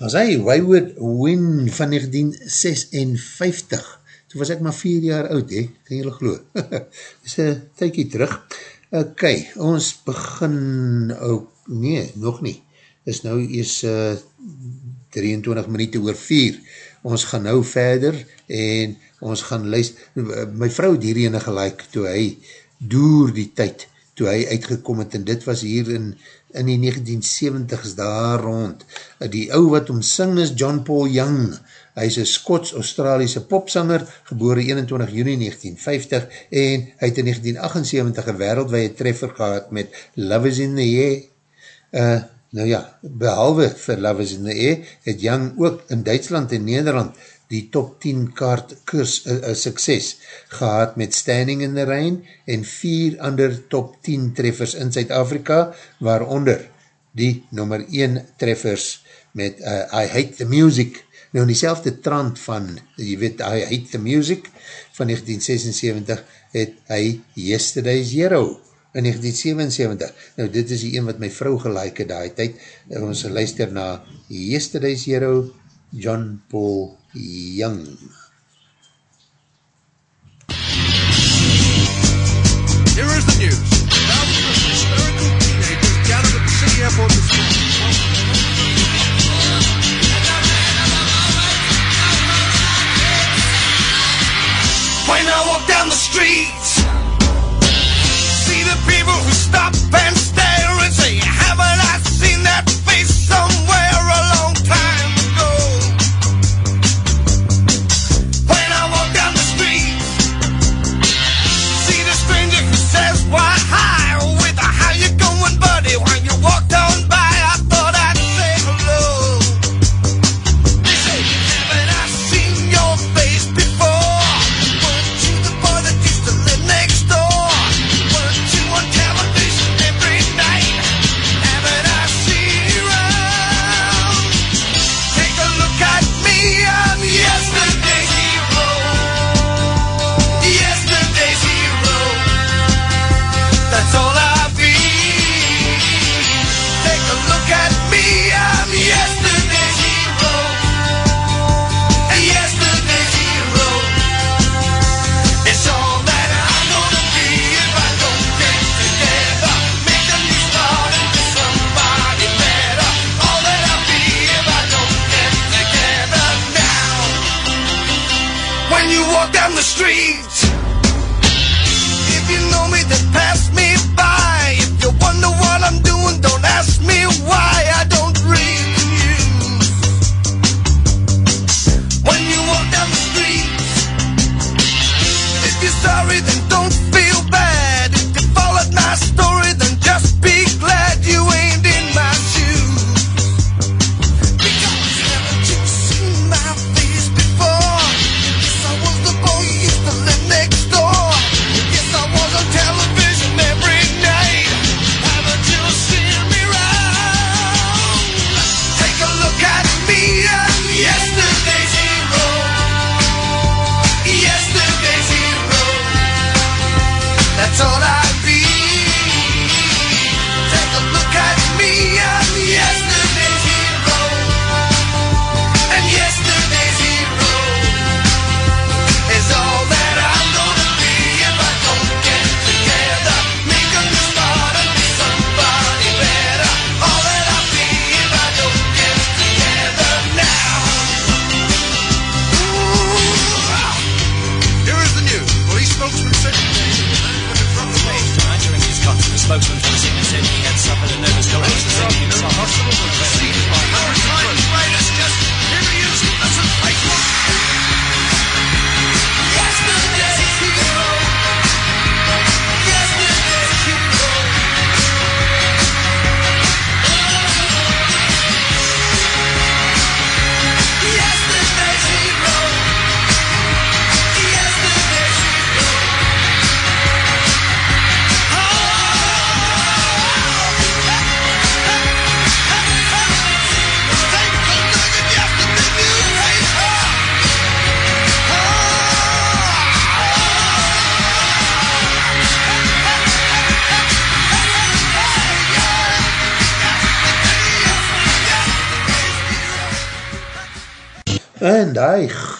was hy, Wayward Win van 1956. Toen was ek maar vier jaar oud, he, kan jylle glo. Dis een tykie terug. Ok, ons begin ook, nee, nog nie. Is nou eers uh, 23 minuut oor vier. Ons gaan nou verder en ons gaan luister. My vrou het hierheen gelijk toe hy door die tyd, toe hy uitgekom het en dit was hier in in die 1970s daar rond. Die ou wat omsing is John Paul Young. Hy is een Skots-Australiese popsanger, geboore 21 juni 1950 en hy het in 1978 een wereldwee treffer gehad met Love is in the Air. Uh, nou ja, behalwe vir Love is in the Air, het Young ook in Duitsland en Nederland die top 10 kaart kurs uh, uh, sukses gehad met Standing in the Rain en vier ander top 10 treffers in Zuid-Afrika, waaronder die nummer 1 treffers met uh, I Hate the Music, nou in die trant van, jy weet, I Hate the Music van 1976 het hy Yesterday's Hero in 1977. Nou dit is die een wat my vrou gelijk het daai tyd, ons luister na Yesterday's Hero, John Paul Young. Here is the news. Thousands of hysterical teenagers gathered at the city airport this morning. Streets, see the people who stop and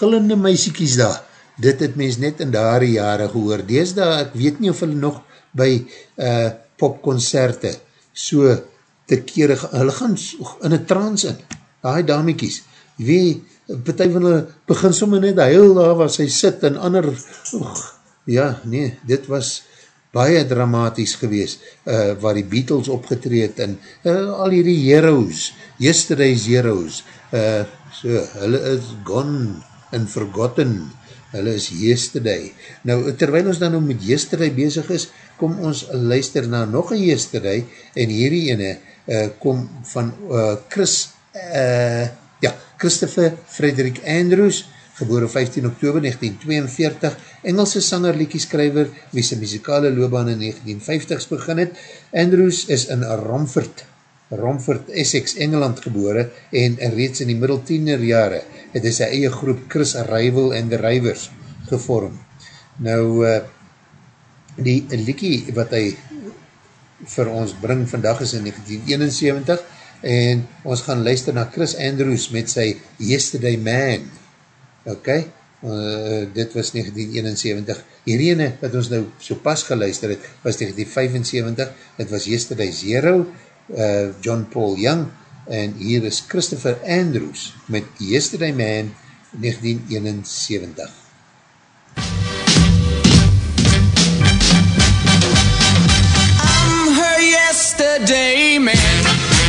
glinde meisiekies daar, dit het mens net in daar jare gehoor. Dees daar, ek weet nie of hulle nog by uh, popconcerte so te kere, hulle gaan in een trans in, die damiekies, wie, partij van hulle begin somme net huil daar waar sy sit en ander, oeg, ja, nee, dit was baie dramatisch gewees, uh, waar die Beatles opgetreed en uh, al hierdie heroes, yesterday's heroes, uh, so, hulle is gone and forgotten, hulle is yesterday. Nou, terwijl ons dan nou met yesterday bezig is, kom ons luister na nog een yesterday, en hierdie ene uh, kom van uh, Chris, uh, ja, Christopher Frederick Andrews, geboren 15 oktober 1942, Engelse sanger, liedjeskrijver, wie sy muzikale loopbaan in 1950s begin het. Andrews is in Romford, Romford, Essex, Engeland gebore en reeds in die middel tienerjare het hy sy eie groep Chris Arrival and the Rivers gevorm. Nou, uh, die liedjie wat hy vir ons bring vandag is in 1971 en ons gaan luister na Chris Andrews met sy Yesterday Man. Ok, uh, dit was 1971. Hierdie wat ons nou so pas geluister het, was 1975. Het was Yesterday Zero, uh, John Paul Young, en hier is Christopher Andrews met Yesterday Man 1971. I'm her yesterday man.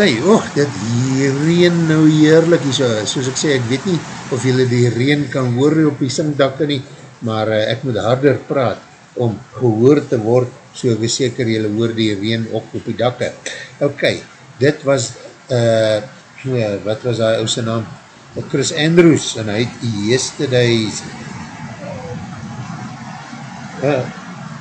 Hy, oog, dit reen nou heerlik hier so, soos ek sê, ek weet nie of julle die reen kan hoor op die singdakke nie, maar uh, ek moet harder praat om gehoor te word, so ek is seker julle hoor die reen ook op die dakke. Ok, dit was, uh, ja, wat was hy ouse naam? Chris Andrews, en hy het Yesterday's uh,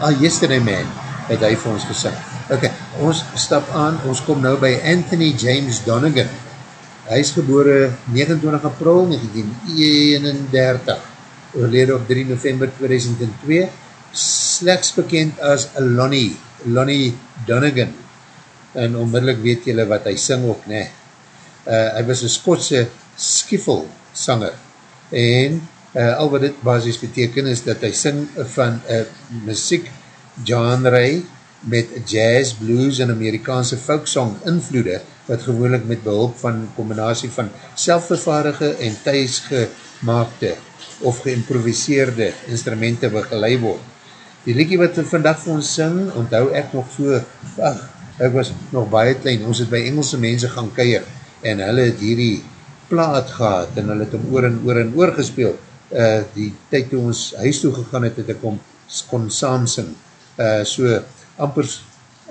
ah, Yesterday Man, het hy vir ons gesing. Ok, ons stap aan, ons kom nou by Anthony James Donegan. Hy is gebore 29 april 1931, oorlede op 3 november 2002, slechts bekend as Lonnie, Lonnie Donegan. En onmiddellik weet julle wat hy sing ook, ne. Uh, hy was een Skotse skiffel sanger. En uh, al wat dit basis beteken is dat hy sing van uh, muziek genre met jazz, blues en Amerikaanse folksong invloede wat gewoonlik met behulp van combinatie van selfvervaardige en thuisgemaakte of geïmproviseerde instrumente begeleid word. Die liedjie wat vandag vir ons sing, onthou ek nog so, ach, ek was nog baie klein, ons het by Engelse mense gaan keir en hulle het hierdie plaat gehad en hulle het hom oor en oor en oor gespeel. Uh, die tyd toe ons huis toe gegaan het, het ek hom kon saam sing. Uh, so ampers,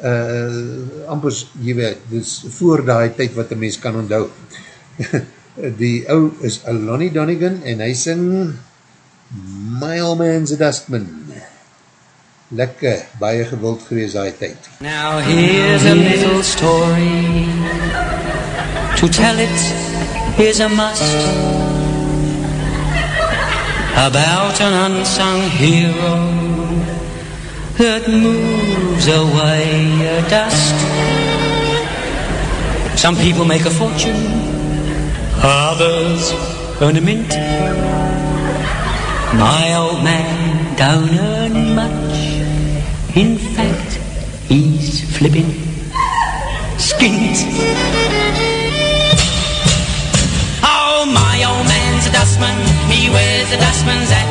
uh, ampers, jy weet, dis voor die tyd wat een mens kan onthou. die ou is Lonnie Donegan en hy sing Old Man's a Dustman. Lekker, baie gewild gewees die tyd. Now here's a little story. To tell it is a must. About an unsung hero that moves away a dust. Some people make a fortune, others earn a mint. My old man don't earn much. In fact, he's flipping skint. Oh, my old man's a dustman. He wears a dustman's hat.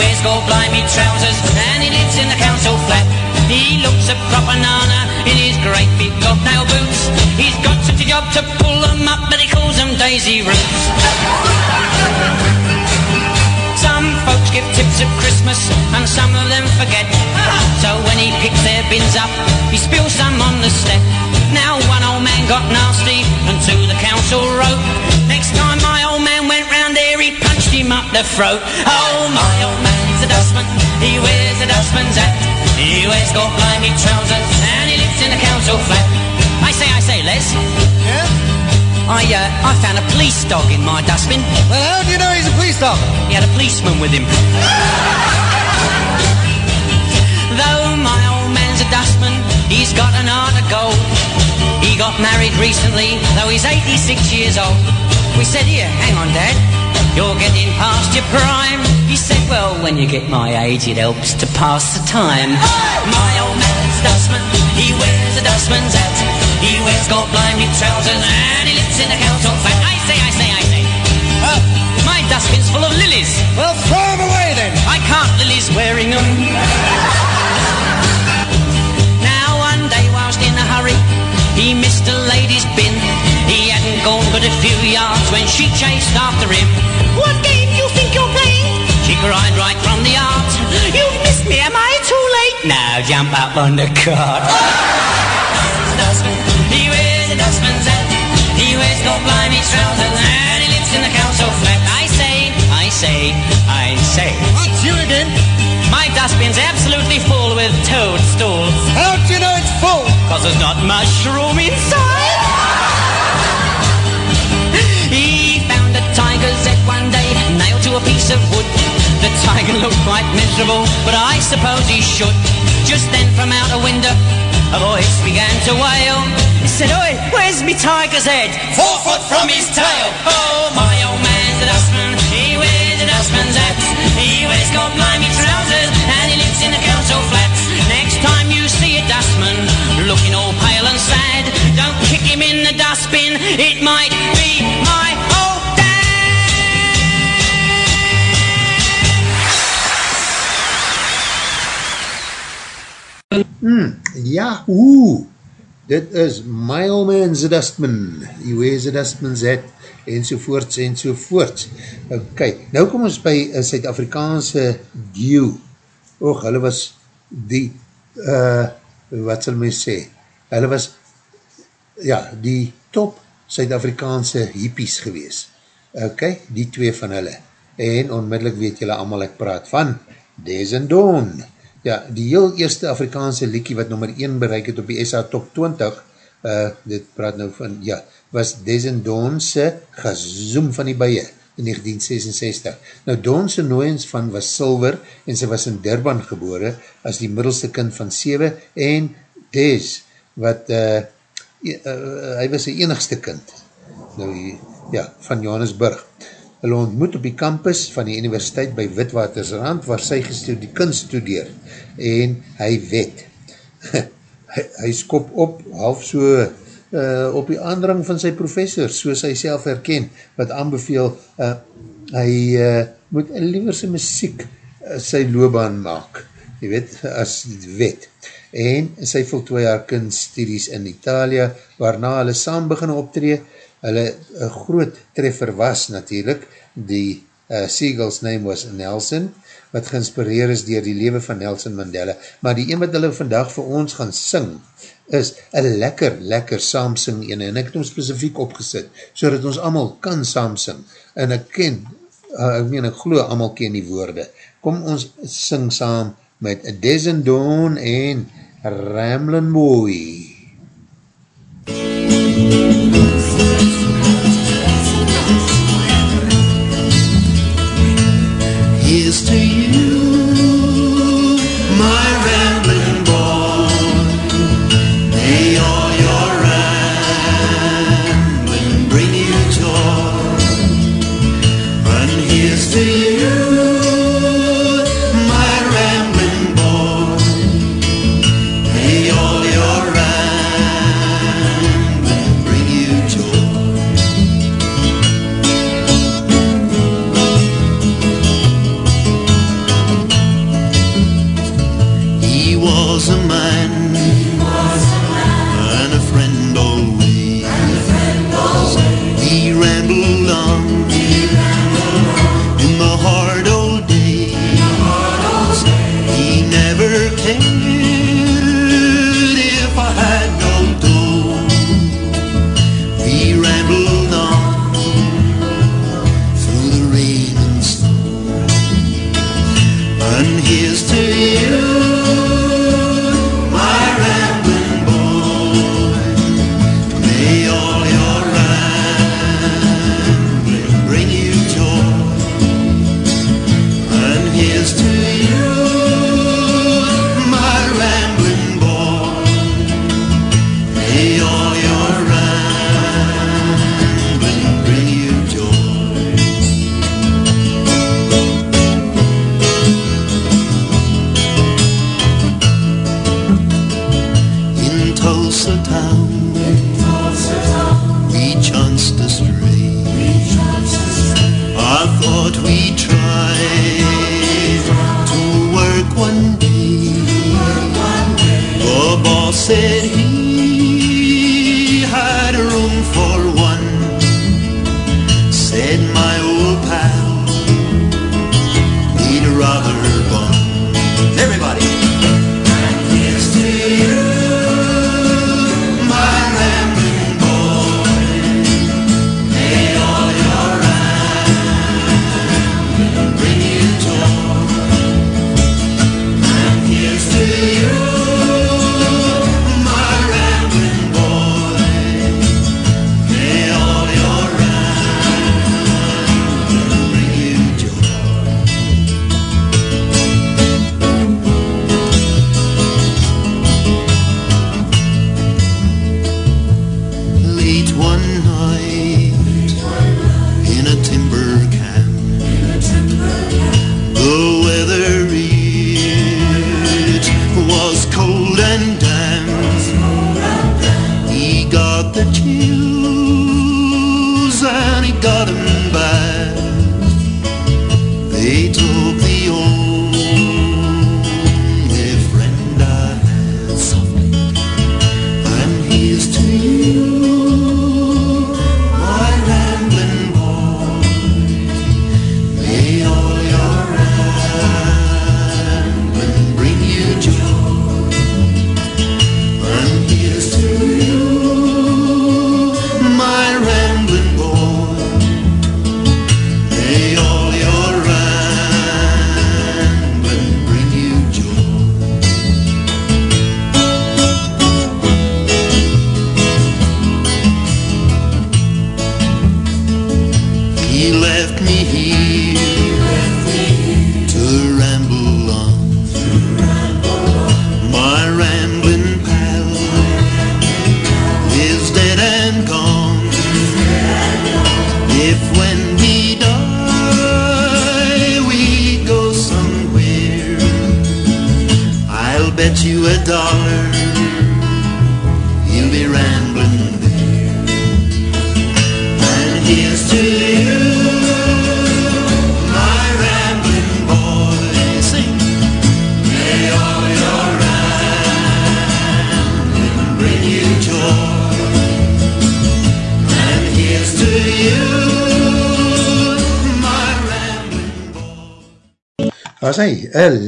Wears gold blimey trousers and he lives in the council flat. He looks a proper nana in his great big nail boots. He's got such a job to pull them up, but he calls them daisy roots. Some folks give tips at Christmas and some of them forget. So when he picks their bins up, he spills some on the step. Now one old man got nasty and to the council wrote. Next time my him up the throat. Oh, my old man's a dustman, he wears a dustman's hat. He wears gold blimey trousers and he lives in a council flat. I say, I say, Les. Yeah? I, uh, I found a police dog in my dustbin. Well, how do you know he's a police dog? He had a policeman with him. Though my old man's a dustman, he's got an heart of gold. He got married recently, though he's 86 years old. We said, here, hang on, Dad. You're getting past your prime. He said, well, when you get my age, it helps to pass the time. My old man's dustman, he wears a dustman's hat. He wears gold blimey trousers and he lives in a council flat. I say, I say, I say. Uh, my dustbin's full of lilies. Well, throw them away then. I can't, Lily's wearing them. now, one day, whilst in a hurry, he missed a lady's bin. He hadn't gone but a few yards when she chased after him. What game do you think you're playing? She cried right from the art. You've missed me, am I too late? Now jump up on the cart. He wears a dustman's hat. He wears gold blimey trousers and he lives in the council flat. I say, I say, I say. What's you again? My dustbin's absolutely full with toadstools. How do you know it's full? Cause there's not much room inside. To a piece of wood. The tiger looked quite miserable, but I suppose he should. Just then from out a window, a voice began to wail. He said, Oi, where's me tiger's head? Four foot from his tail. Oh, my old man's a dustman. He wears a dustman's hat. He wears gold blimey trousers and he lives in a council flat. Next time you see a dustman looking all pale and sad, don't kick him in the dustbin. It might be my Hmm, ja, hoe? Dit is My Old Man's a Dustman, He Wears a Dustman's Hat, enzovoorts, enzovoorts. Ok, nou kom ons by een Suid-Afrikaanse duo. Och, hulle was die, uh, wat sal my sê, hulle was, ja, die top Suid-Afrikaanse hippies gewees. Ok, die twee van hulle. En onmiddellik weet julle allemaal, ek praat van Des and Dawn. Ja, die heel eerste Afrikaanse liekie wat nummer 1 bereik het op die SA Top 20, uh, dit praat nou van, ja, was Des and Dawnse Gazoom van die Bije in 1966. Nou, Dawnse nooiens van was Silver en sy was in Durban gebore as die middelste kind van 7 en Des, wat uh, uh, hy was die enigste kind nou, ja, van Johannesburg. Hulle ontmoet op die campus van die universiteit by Witwatersrand waar sy gestudie kunst studeer en hy wet. hy, hy skop op, half so uh, op die aandrang van sy professor, soos hy self herken, wat aanbeveel, uh, hy uh, moet liever sy muziek uh, sy loopbaan maak, jy weet, as wet. En sy voltooi haar kunststudies in Italië, waarna hulle saam begin optree, hulle een groot treffer was natuurlijk, die uh, Seagull's name was Nelson, wat geinspireer is dier die leven van Nelson Mandela, maar die een wat hulle vandag vir ons gaan sing, is een lekker, lekker saamsing ene, en ek het hom specifiek opgesit, so dat ons allemaal kan saamsing, en ek ken, uh, ek meen, ek geloof, allemaal ken die woorde. Kom ons sing saam met Des and Dawn en Ramblin' Boy. Here's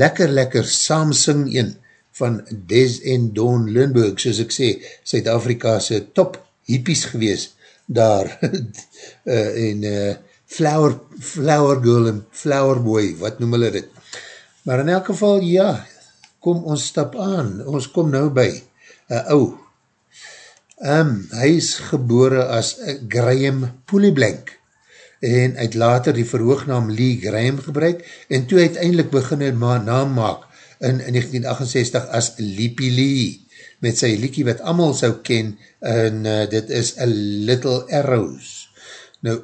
lekker lekker saamsing een van Des en Don Lindbergh, soos ek sê, Suid-Afrika'se top hippies gewees, daar, uh, en uh, flower, flower girl en flower boy, wat noem hulle dit? Maar in elk geval, ja, kom ons stap aan, ons kom nou by, uh, ou, um, hy is gebore as Graham Poolyblank, en het later die verhoognaam Lee Graham gebruik, en toe uiteindelik begin hy ma naam maak in, in 1968 as Leepy Lee, met sy liekie wat amal sou ken, en uh, dit is A Little Arrows. Nou,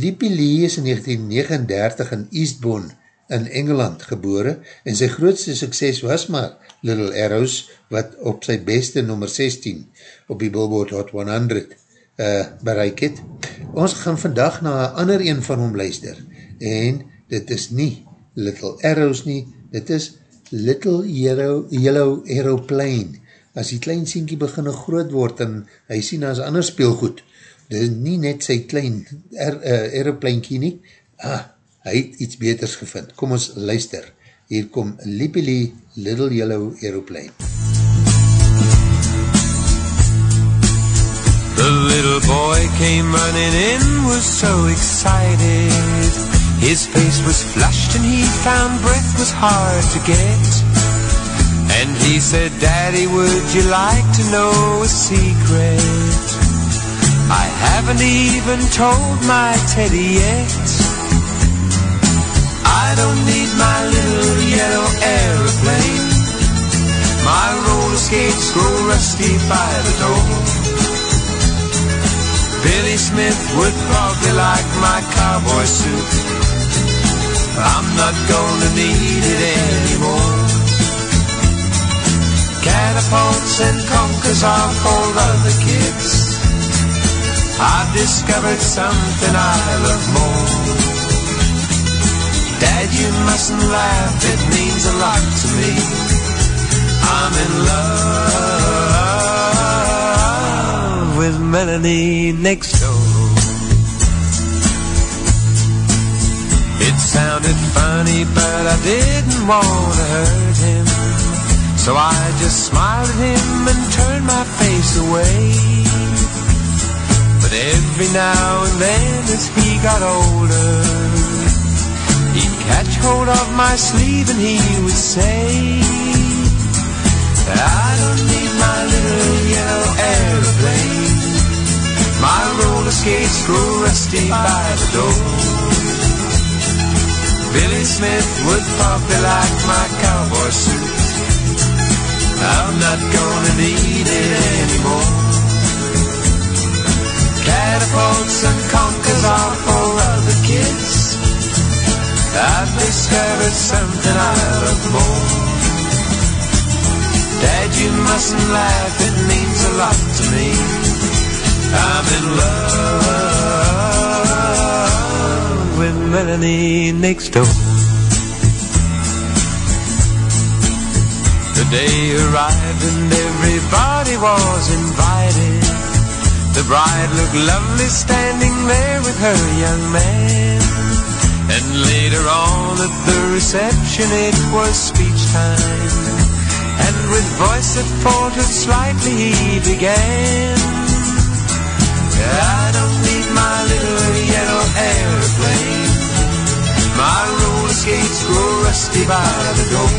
Leepy Lee is in 1939 in Eastbourne in Engeland gebore, en sy grootste sukses was maar Little Arrows, wat op sy beste nummer 16 op die Billboard Hot 100 uh, bereik het. Ons gaan vandag na een ander een van hom luister en dit is nie Little Arrows nie, dit is Little Yellow, Yellow Aeroplane. As die klein sienkie beginne groot word en hy sien as ander speelgoed, dit is nie net sy klein aer, uh, aeroplankie nie, ah, hy het iets beters gevind. Kom ons luister, hier kom Lippy Lee, Little Yellow Aeroplane. The little boy came running in, was so excited. His face was flushed and he found breath was hard to get. And he said, Daddy, would you like to know a secret? I haven't even told my teddy yet. I don't need my little yellow aeroplane. My roller skates grow rusty by the door. Billy Smith would probably like my cowboy suit. I'm not gonna need it anymore. Catapults and conkers are for other kids. I've discovered something I love more. Dad, you mustn't laugh, it means a lot to me. I'm in love with Melanie next door. It sounded funny, but I didn't want to hurt him. So I just smiled at him and turned my face away. But every now and then as he got older, he'd catch hold of my sleeve and he would say, I don't need my little yellow aeroplane. My roller skates grow rusty by the door. Billy Smith would probably like my cowboy suit. I'm not gonna need it anymore. Catapults and conkers are for other kids. I've discovered something I love more. Dad, you mustn't laugh, it means a lot to me. I'm in love with Melanie next door. The day arrived and everybody was invited. The bride looked lovely standing there with her young man. And later on at the reception it was speech time. And with voice that faltered slightly he began. I don't need my little yellow aeroplane. My roller skates grow rusty by the door.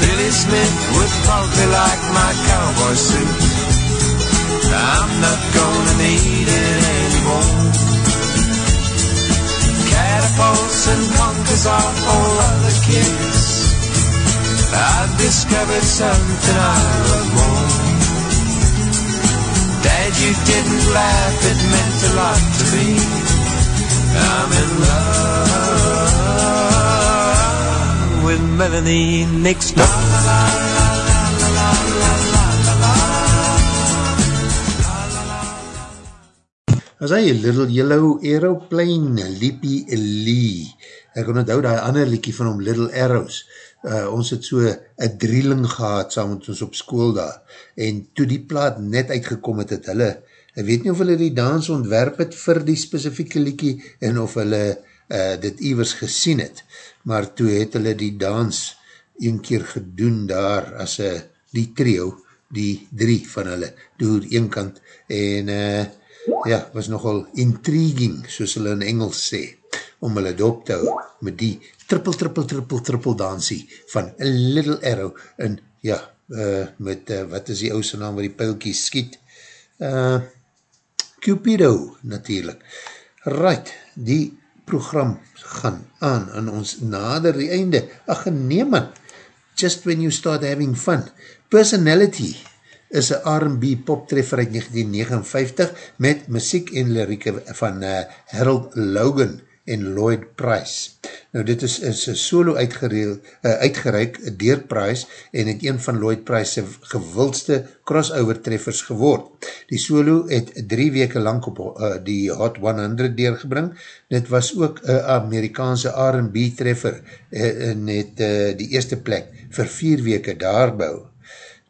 Billy Smith would probably like my cowboy suit. I'm not gonna need it anymore. Catapults and other kids. I've discovered something I love more. Dad, you didn't laugh, it meant a lot to me. I'm in love with Melanie next door. as hy Little Yellow Aeroplane, Lippie Lee. Ek onthou die ander liekie van hom, Little Arrows. Uh, ons het so een drieling gehad saam met ons op school daar. En toe die plaat net uitgekom het, het hulle, ek weet nie of hulle die dans ontwerp het vir die specifieke liekie en of hulle uh, dit iwers gesien het. Maar toe het hulle die dans een keer gedoen daar as uh, die trio, die drie van hulle, door een kant en uh, ja, was nogal intriguing, soos hulle in Engels sê, om hulle dop te hou met die trippel, trippel, trippel, trippel dansie van Little Arrow en ja, uh, met, uh, wat is die ouse naam waar die pijlkies skiet? Uh, Cupido, natuurlijk. Right, die program gaan aan en ons nader die einde. Ach, nee man, just when you start having fun. Personality is een R&B poptreffer uit 1959 met muziek en lirieke van uh, Harold Logan en Lloyd Price. Nou dit is, is solo uitgereel, uh, uitgereik dier Price en het een van Lloyd Price gewildste crossover treffers geword. Die solo het drie weke lang op uh, die Hot 100 deurgebring. Dit was ook een Amerikaanse R&B treffer uh, en het uh, die eerste plek vir vier weke daar bou.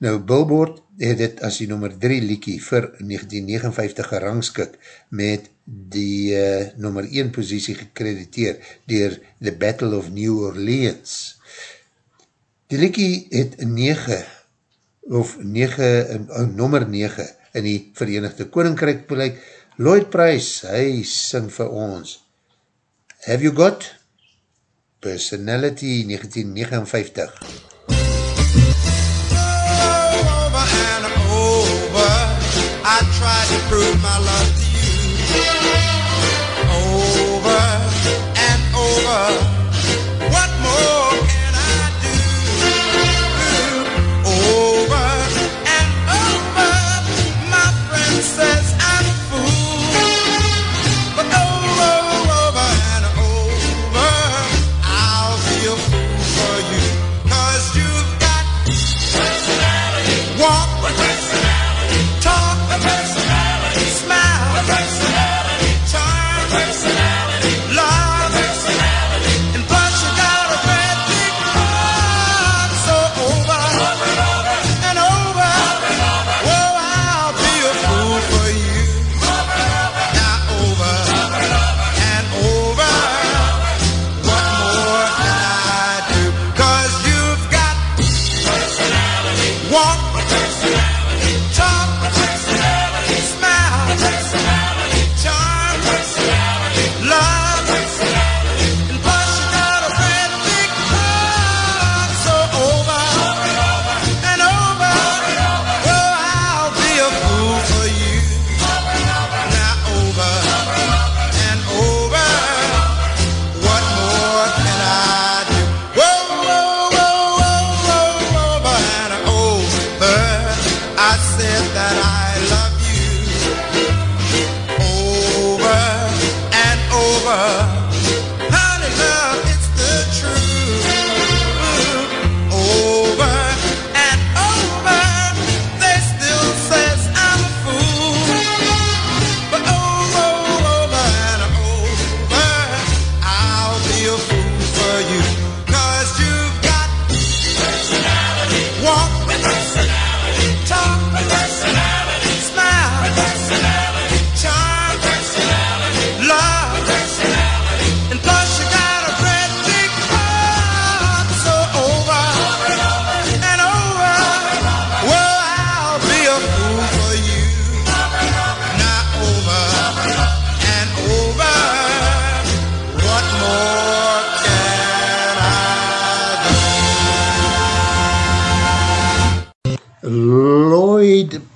Nou Billboard het dit as die nummer 3 liekie vir 1959 gerangskik met die uh, nummer 1 posiesie gekrediteer dier The Battle of New Orleans. Die liekie het 9 of 9, uh, nummer 9 in die Verenigde Koninkryk bereik. Lloyd Price, hy sing vir ons. Have you got? Personality 1959. And over. I tried to prove my love to you. Over and over.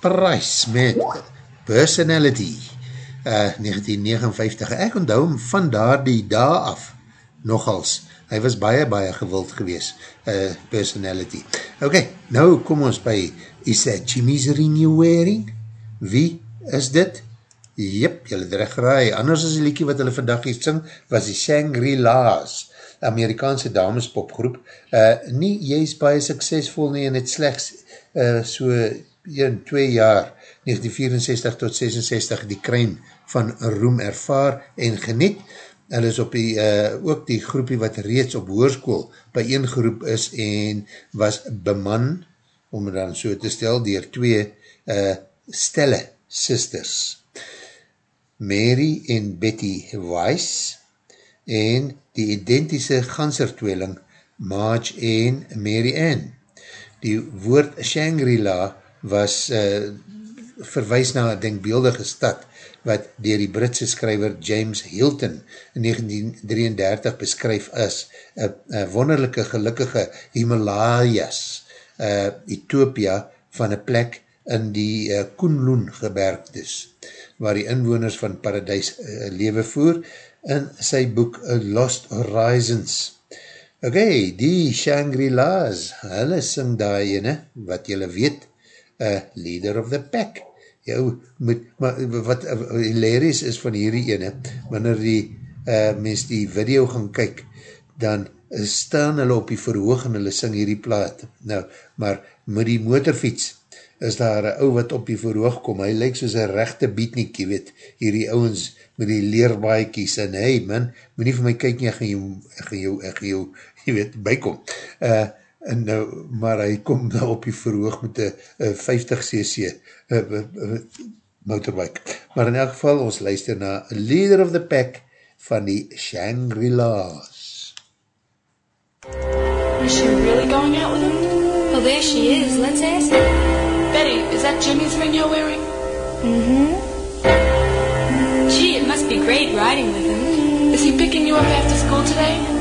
Price met Personality uh, 1959. Ek onthou hom van daar die daar af nogals. Hy was baie, baie gewild gewees, uh, Personality. Ok, nou kom ons by Is that Jimmy's ring you wearing? Wie is dit? Jep, jylle het recht geraai. Anders as die liekie wat hulle vandag hier sing, was die Shangri-La's. Amerikaanse damespopgroep. Uh, nie, jy is baie suksesvol nie en het slechts uh, so 1, 2 jaar 1964 tot 66 die kruin van roem ervaar en geniet. Hulle is op die, uh, ook die groepie wat reeds op hoerskoel by een groep is en was beman, om het dan so te stel, dier twee uh, stelle sisters. Mary en Betty Weiss en die identische gansertweeling Marge en Mary Ann. Die woord Shangri-La was uh, verwijs na een denkbeeldige stad wat dier die Britse skryver James Hilton in 1933 beskryf as een wonderlijke gelukkige Himalayas, uh, Ethiopia van een plek in die uh, Koenloen gebergtes, waar die inwoners van paradijs uh, lewe voer, in sy boek Lost Horizons. Ok, die Shangri-La's, hulle sing daar ene, wat julle weet, uh, Leader of the Pack. Jou, moet, maar, wat hilarious is van hierdie ene, wanneer die uh, mens die video gaan kyk, dan staan hulle op die verhoog en hulle sing hierdie plaat. Nou, maar met die motorfiets, is daar een ou wat op die verhoog kom, hy lyk soos een rechte beatnik, jy weet, hierdie ouwens met die leerbaaiekies, en hey man, moet nie vir my kyk nie, ek gaan jou, ek gaan jou, ek gaan jou, jy weet, bykom. Uh, en nou, maar hy kom nou op die verhoog met een 50cc uh, uh, uh, motorbike. Maar in elk geval, ons luister na Leader of the Pack van die Shangri-La's. Is she really going out with him? Well, there she is. Let's ask her. Betty, is that Jimmy's ring you're wearing? Mm-hmm. Gee, it must be great riding with him. Is he picking you up after school today?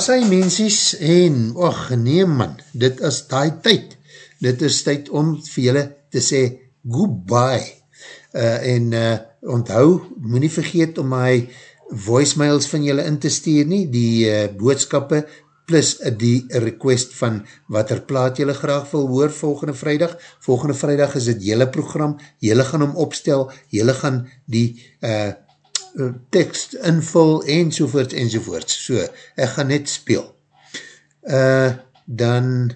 Daar sy mensies en, och nee man, dit is die tyd. Dit is tyd om vir julle te sê goodbye. Uh, en uh, onthou, moet nie vergeet om my voicemails van julle in te stuur nie, die uh, boodskappe plus die request van wat er plaat jylle graag wil hoor volgende vrijdag. Volgende vrijdag is het jylle program, jylle gaan hom opstel, jylle gaan die uh, tekst invul enzovoorts enzovoorts. So, ek gaan net speel. Uh, dan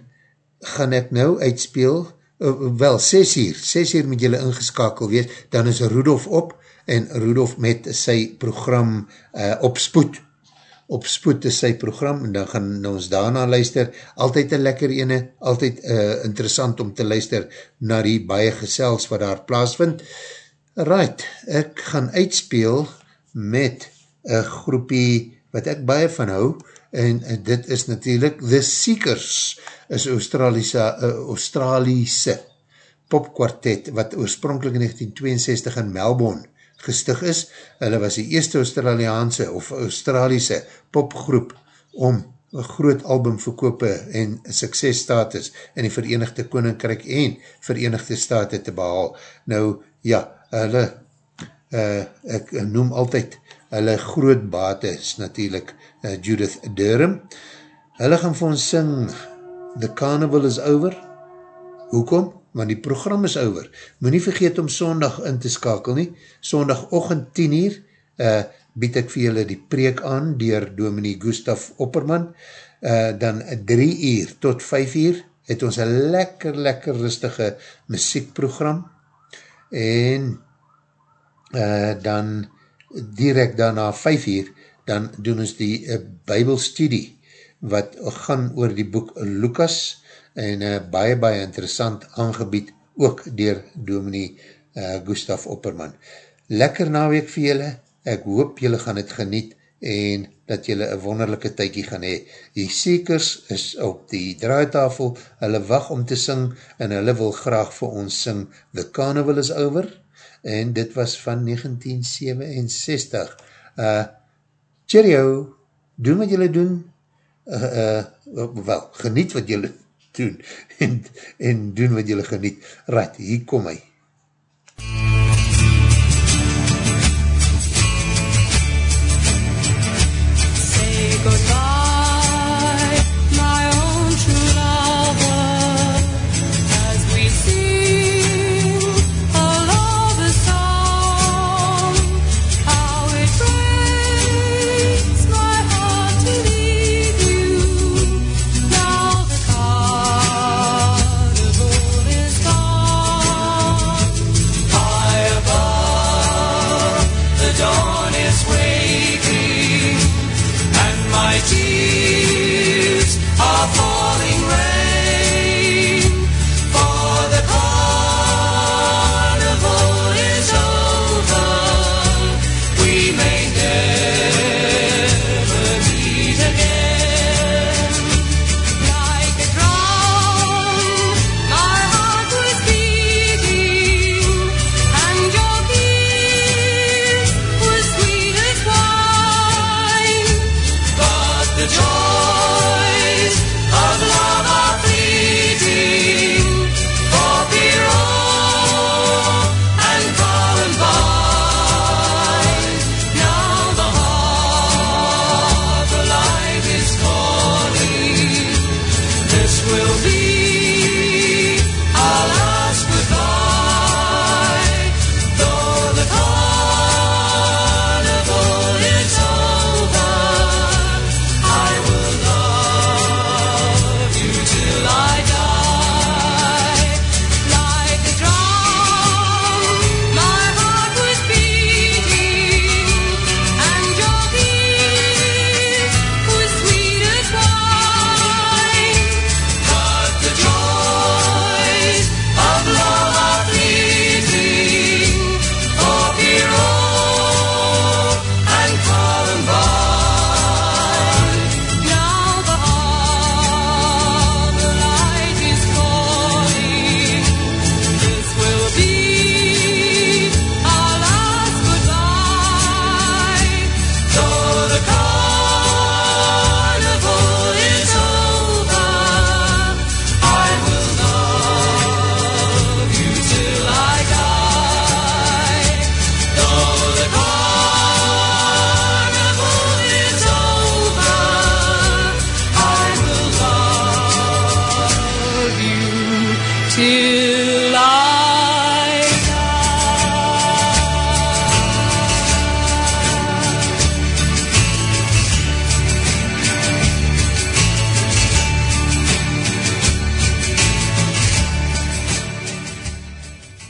gaan ek nou uitspeel, uh, wel 6 uur, 6 uur moet jylle ingeskakel wees, dan is Rudolf op, en Rudolf met sy program uh, op spoed, op spoed is sy program, en dan gaan ons daarna luister, altyd een lekker ene, altyd uh, interessant om te luister na die baie gesels wat daar plaasvind. Right, ek gaan uitspeel met een groepie wat ek baie van hou, en dit is natuurlijk The Seekers, is Australiese, uh, Australiese popkwartet, wat oorspronkelijk in 1962 in Melbourne gestig is. Hulle was die eerste Australiaanse of Australiese popgroep om een groot album verkope en suksesstatus in die Verenigde Koninkryk en Verenigde Staten te behaal. Nou, ja, hulle, uh, ek noem altyd, hulle groot bate is natuurlijk uh, Judith Durham. Hulle gaan vir ons sing The Carnival is Over. Hoekom? Want die program is over. Moet nie vergeet om sondag in te skakel nie. Sondag ochend 10 uur uh, bied ek vir julle die preek aan dier Dominie Gustaf Opperman. Uh, dan 3 uur tot 5 uur het ons een lekker, lekker rustige muziekprogram. En uh, dan direct daarna 5 uur, dan doen ons die uh, bybelstudie wat gaan oor die boek Lukas en uh, baie, baie interessant aangebied ook dier Dominie uh, Gustaf Opperman. Lekker naweek vir julle, ek hoop julle gaan het geniet en dat julle een wonderlijke tykie gaan hee. Die seekers is op die draaitafel, hulle wacht om te sing en hulle wil graag vir ons sing The Carnival is Over en dit was van 1967. Uh, cheerio, doen wat julle doen, uh, uh, wel, geniet wat julle doen en, en doen wat julle geniet. Right, hier kom hy. Say